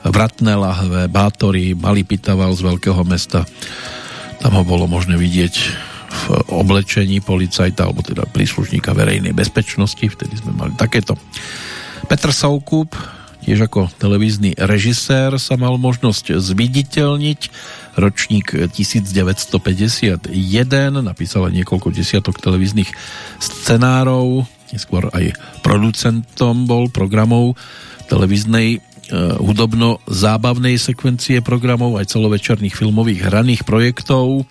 Speaker 1: Vratné lahve, Bátory, Malý Pitaval z veľkého mesta. Tam ho bolo možné vidieť v oblečení policajta alebo teda príslušníka verejnej bezpečnosti, vtedy sme mali takéto. Petr Soukup, tiež ako televízny režisér sa mal možnosť zviditeľniť, ročník 1951, napísal niekoľko desiatok televíznych scenárov, neskôr aj producentom bol programov televíznej e, hudobno-zábavnej sekvencie programov aj celovečerných filmových hraných projektov.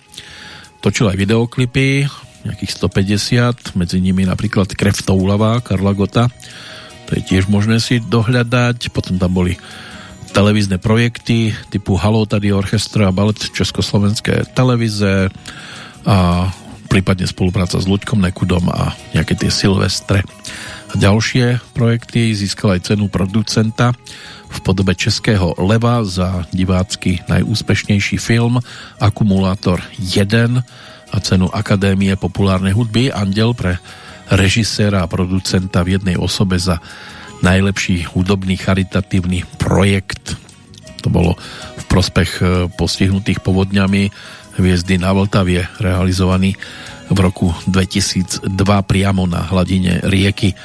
Speaker 1: Točil aj videoklipy, nejakých 150, medzi nimi napríklad Krev Toulava, Karla Gota, to je tiež možné si dohľadať, potom tam boli televízne projekty typu Halo, tady orchestra, balet Československé televize a prípadne spolupráca s Luďkom Nekudom a nejaké tie Silvestre a ďalšie projekty. Získal aj cenu producenta v podobe Českého leva za divácky najúspešnejší film Akumulátor 1 a cenu Akadémie populárnej hudby Andel pre režiséra a producenta v jednej osobe za najlepší hudobný charitatívny projekt. To bolo v prospech e, postihnutých povodňami hviezdy na Vltavie realizovaný v roku 2002 priamo na hladine rieky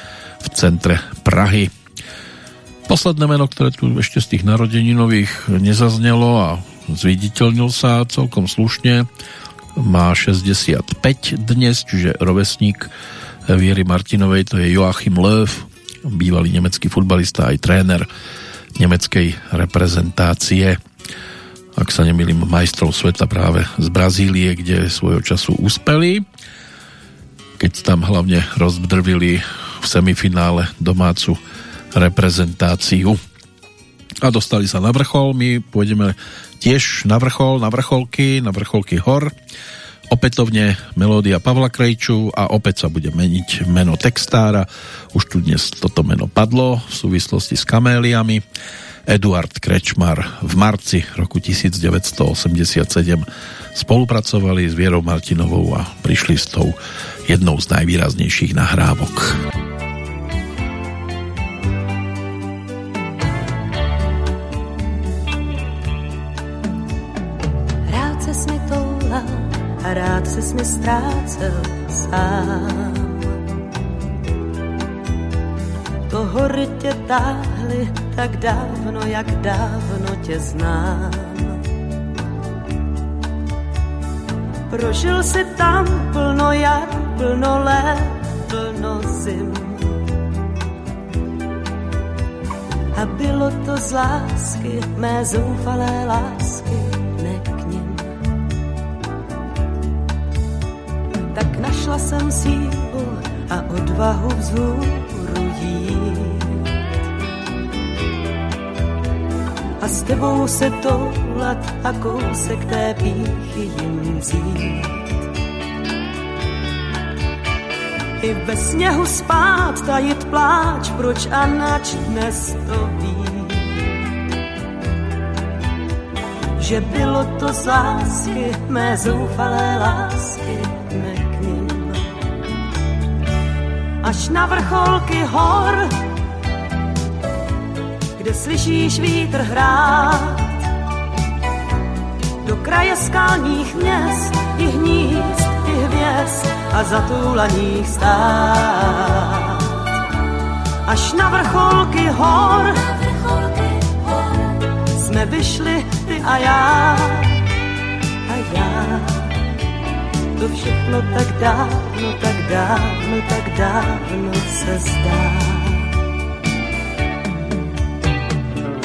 Speaker 1: v centre Prahy Posledné meno, ktoré tu ešte z tých narodeninových nezaznelo a zviditeľnil sa celkom slušne, má 65 dnes, čiže rovesník Viery Martinovej, to je Joachim Löw, bývalý nemecký futbalista aj tréner nemeckej reprezentácie. Ak sa nemýlim, majstrov sveta práve z Brazílie, kde svojho času uspeli. Keď tam hlavne rozdrvili v semifinále domácu reprezentáciu. A dostali sa na vrchol, my pôjdeme tiež na vrchol, na vrcholky, na vrcholky hor. Opätovne melódia Pavla Krejču a opäť sa bude meniť meno textára. Už tu dnes toto meno padlo v súvislosti s kaméliami. Eduard Krečmar v marci roku 1987 spolupracovali s Vierou Martinovou a prišli s tou jednou z najvýraznejších nahrávok.
Speaker 5: Rád se mi ztrácel sám. To hory tě táhly tak dávno, jak dávno tě znám. Prožil si tam plno jar, plno let, plno zim. A bylo to z lásky, mé zoufalé lásky, našla jsem sílu a odvahu vzhůru jít. A s tebou se toulat a kousek té píchy jim vzít. I ve sněhu spát, tajit pláč, proč a nač dnes to ví. Že bylo to z lásky, mé zoufalé lásky, až na vrcholky hor, kde slyšíš vítr hrát. Do kraje skalních měst i hnízd, i hvězd a zatúlaných stát. Až na vrcholky hor, jsme vyšli ty a já, a já to všechno tak dávno, tak dávno, tak dávno se zdá.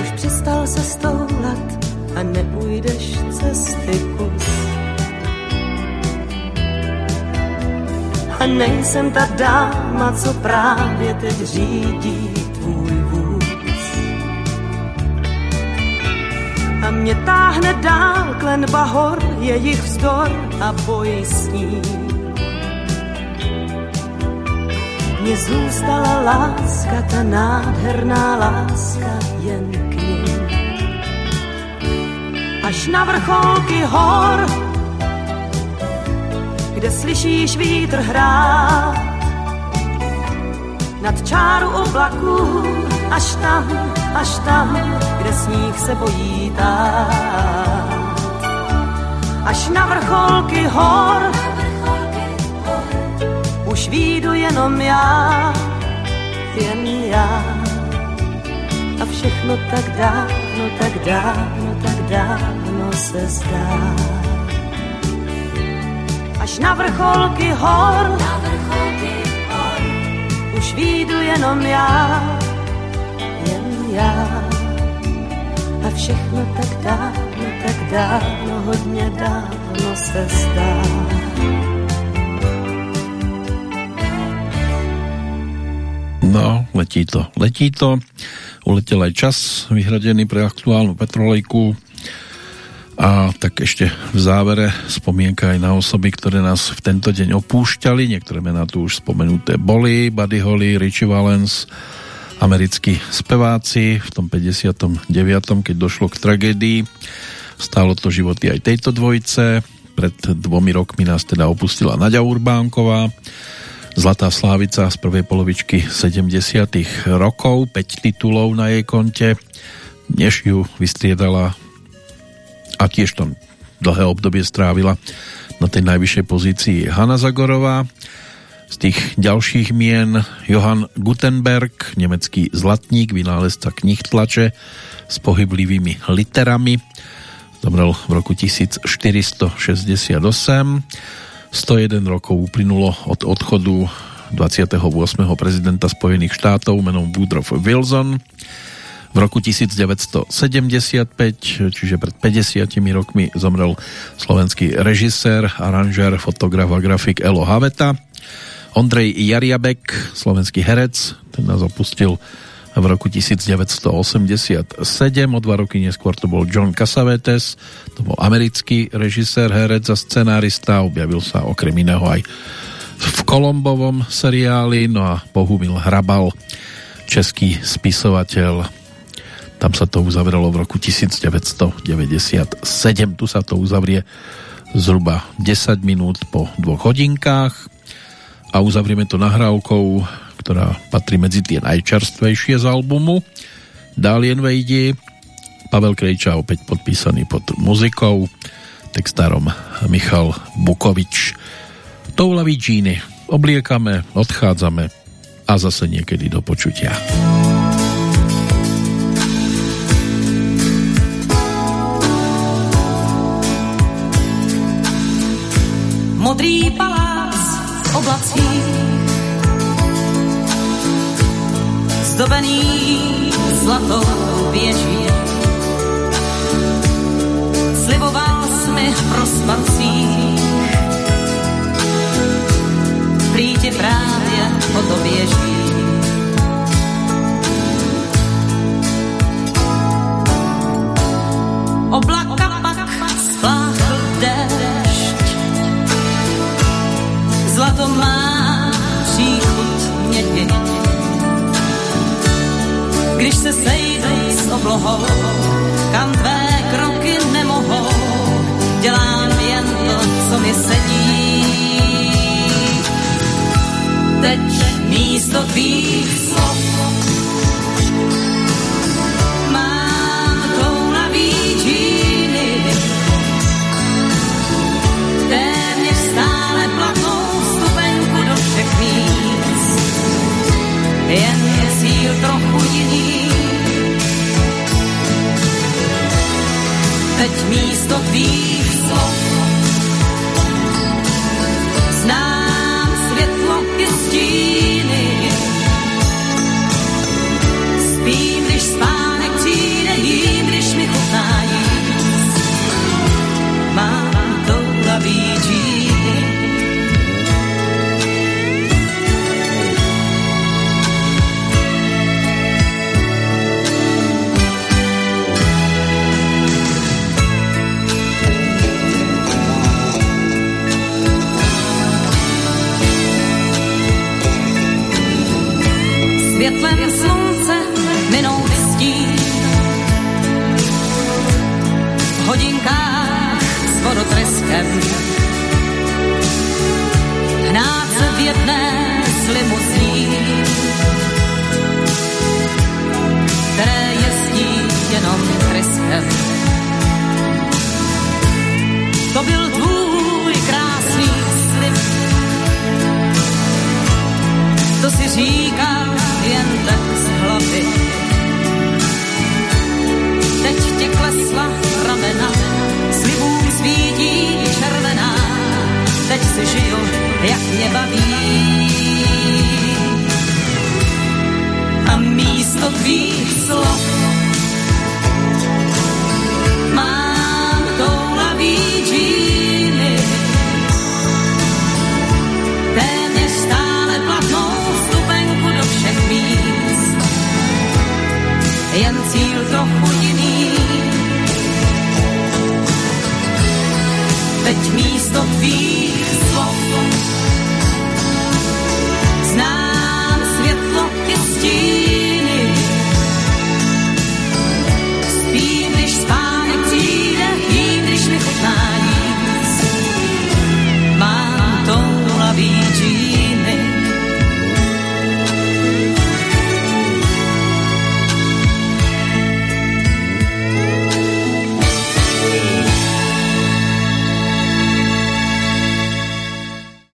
Speaker 5: Už přestal se stoulat a neujdeš cesty kus. A nejsem ta dáma, co právě teď řídí A mě táhne dál klenba hor, jejich vzdor a boj s ní. Mně zůstala láska, ta nádherná láska jen k ním. Až na vrcholky hor, kde slyšíš vítr hrát, nad čáru oblaků, až tam, až tam, kde sníh se bojí tát. Až na vrcholky hor, už výjdu jenom já, jen já. A všechno tak dávno, tak dávno, tak dávno se zdá. Až na vrcholky hor, na vrcholky hor už výjdu jenom já, jen já a všechno tak dávno, tak dávno, hodně dávno se zdá.
Speaker 1: No, letí to, letí to. Uletel aj čas vyhradený pre aktuálnu petrolejku. A tak ešte v závere spomienka aj na osoby, ktoré nás v tento deň opúšťali. Niektoré mená tu už spomenuté boli. Buddy Holly, Richie Valens, americkí speváci v tom 59. keď došlo k tragédii. Stálo to životy aj tejto dvojice. Pred dvomi rokmi nás teda opustila Nadia Urbánková, Zlatá Slávica z prvej polovičky 70. rokov, 5 titulov na jej konte, než ju vystriedala a tiež to dlhé obdobie strávila na tej najvyššej pozícii Hanna Zagorová z tých ďalších mien Johann Gutenberg, nemecký zlatník, vynálezca knih tlače s pohyblivými literami. Zomrel v roku 1468. 101 rokov uplynulo od odchodu 28. prezidenta Spojených štátov menom Woodrow Wilson. V roku 1975, čiže pred 50 rokmi, zomrel slovenský režisér, aranžér, fotograf a grafik Elo Haveta. Ondrej Jariabek, slovenský herec, ten nás opustil v roku 1987. O dva roky neskôr to bol John Cassavetes, to bol americký režisér, herec a scenárista. Objavil sa okrem iného aj v Kolombovom seriáli, no a Bohumil Hrabal, český spisovateľ. Tam sa to uzavrelo v roku 1997. Tu sa to uzavrie zhruba 10 minút po dvoch hodinkách a uzavrieme to nahrávkou ktorá patrí medzi tie najčerstvejšie z albumu. Dálien vejdi, Pavel Krejča opäť podpísaný pod muzikou, textárom Michal Bukovič. Toulaví džíny obliekame, odchádzame a zase niekedy do počutia.
Speaker 5: Modrý palác v zdobený zlatou věží. Sliboval jsi mi v prospacích, prý ti právě o to běží. Oblaka pak spláchl déšť, zlato má když se sejdu s oblohou, kam tvé kroky nemohou, dělám jen to, co mi sedí. Teď místo tvých slov mám tou na džíny, téměř stále platnou stupenku do všech míst. Jen trochu jiný. Teď místo tvých slov znám světlo i stíny.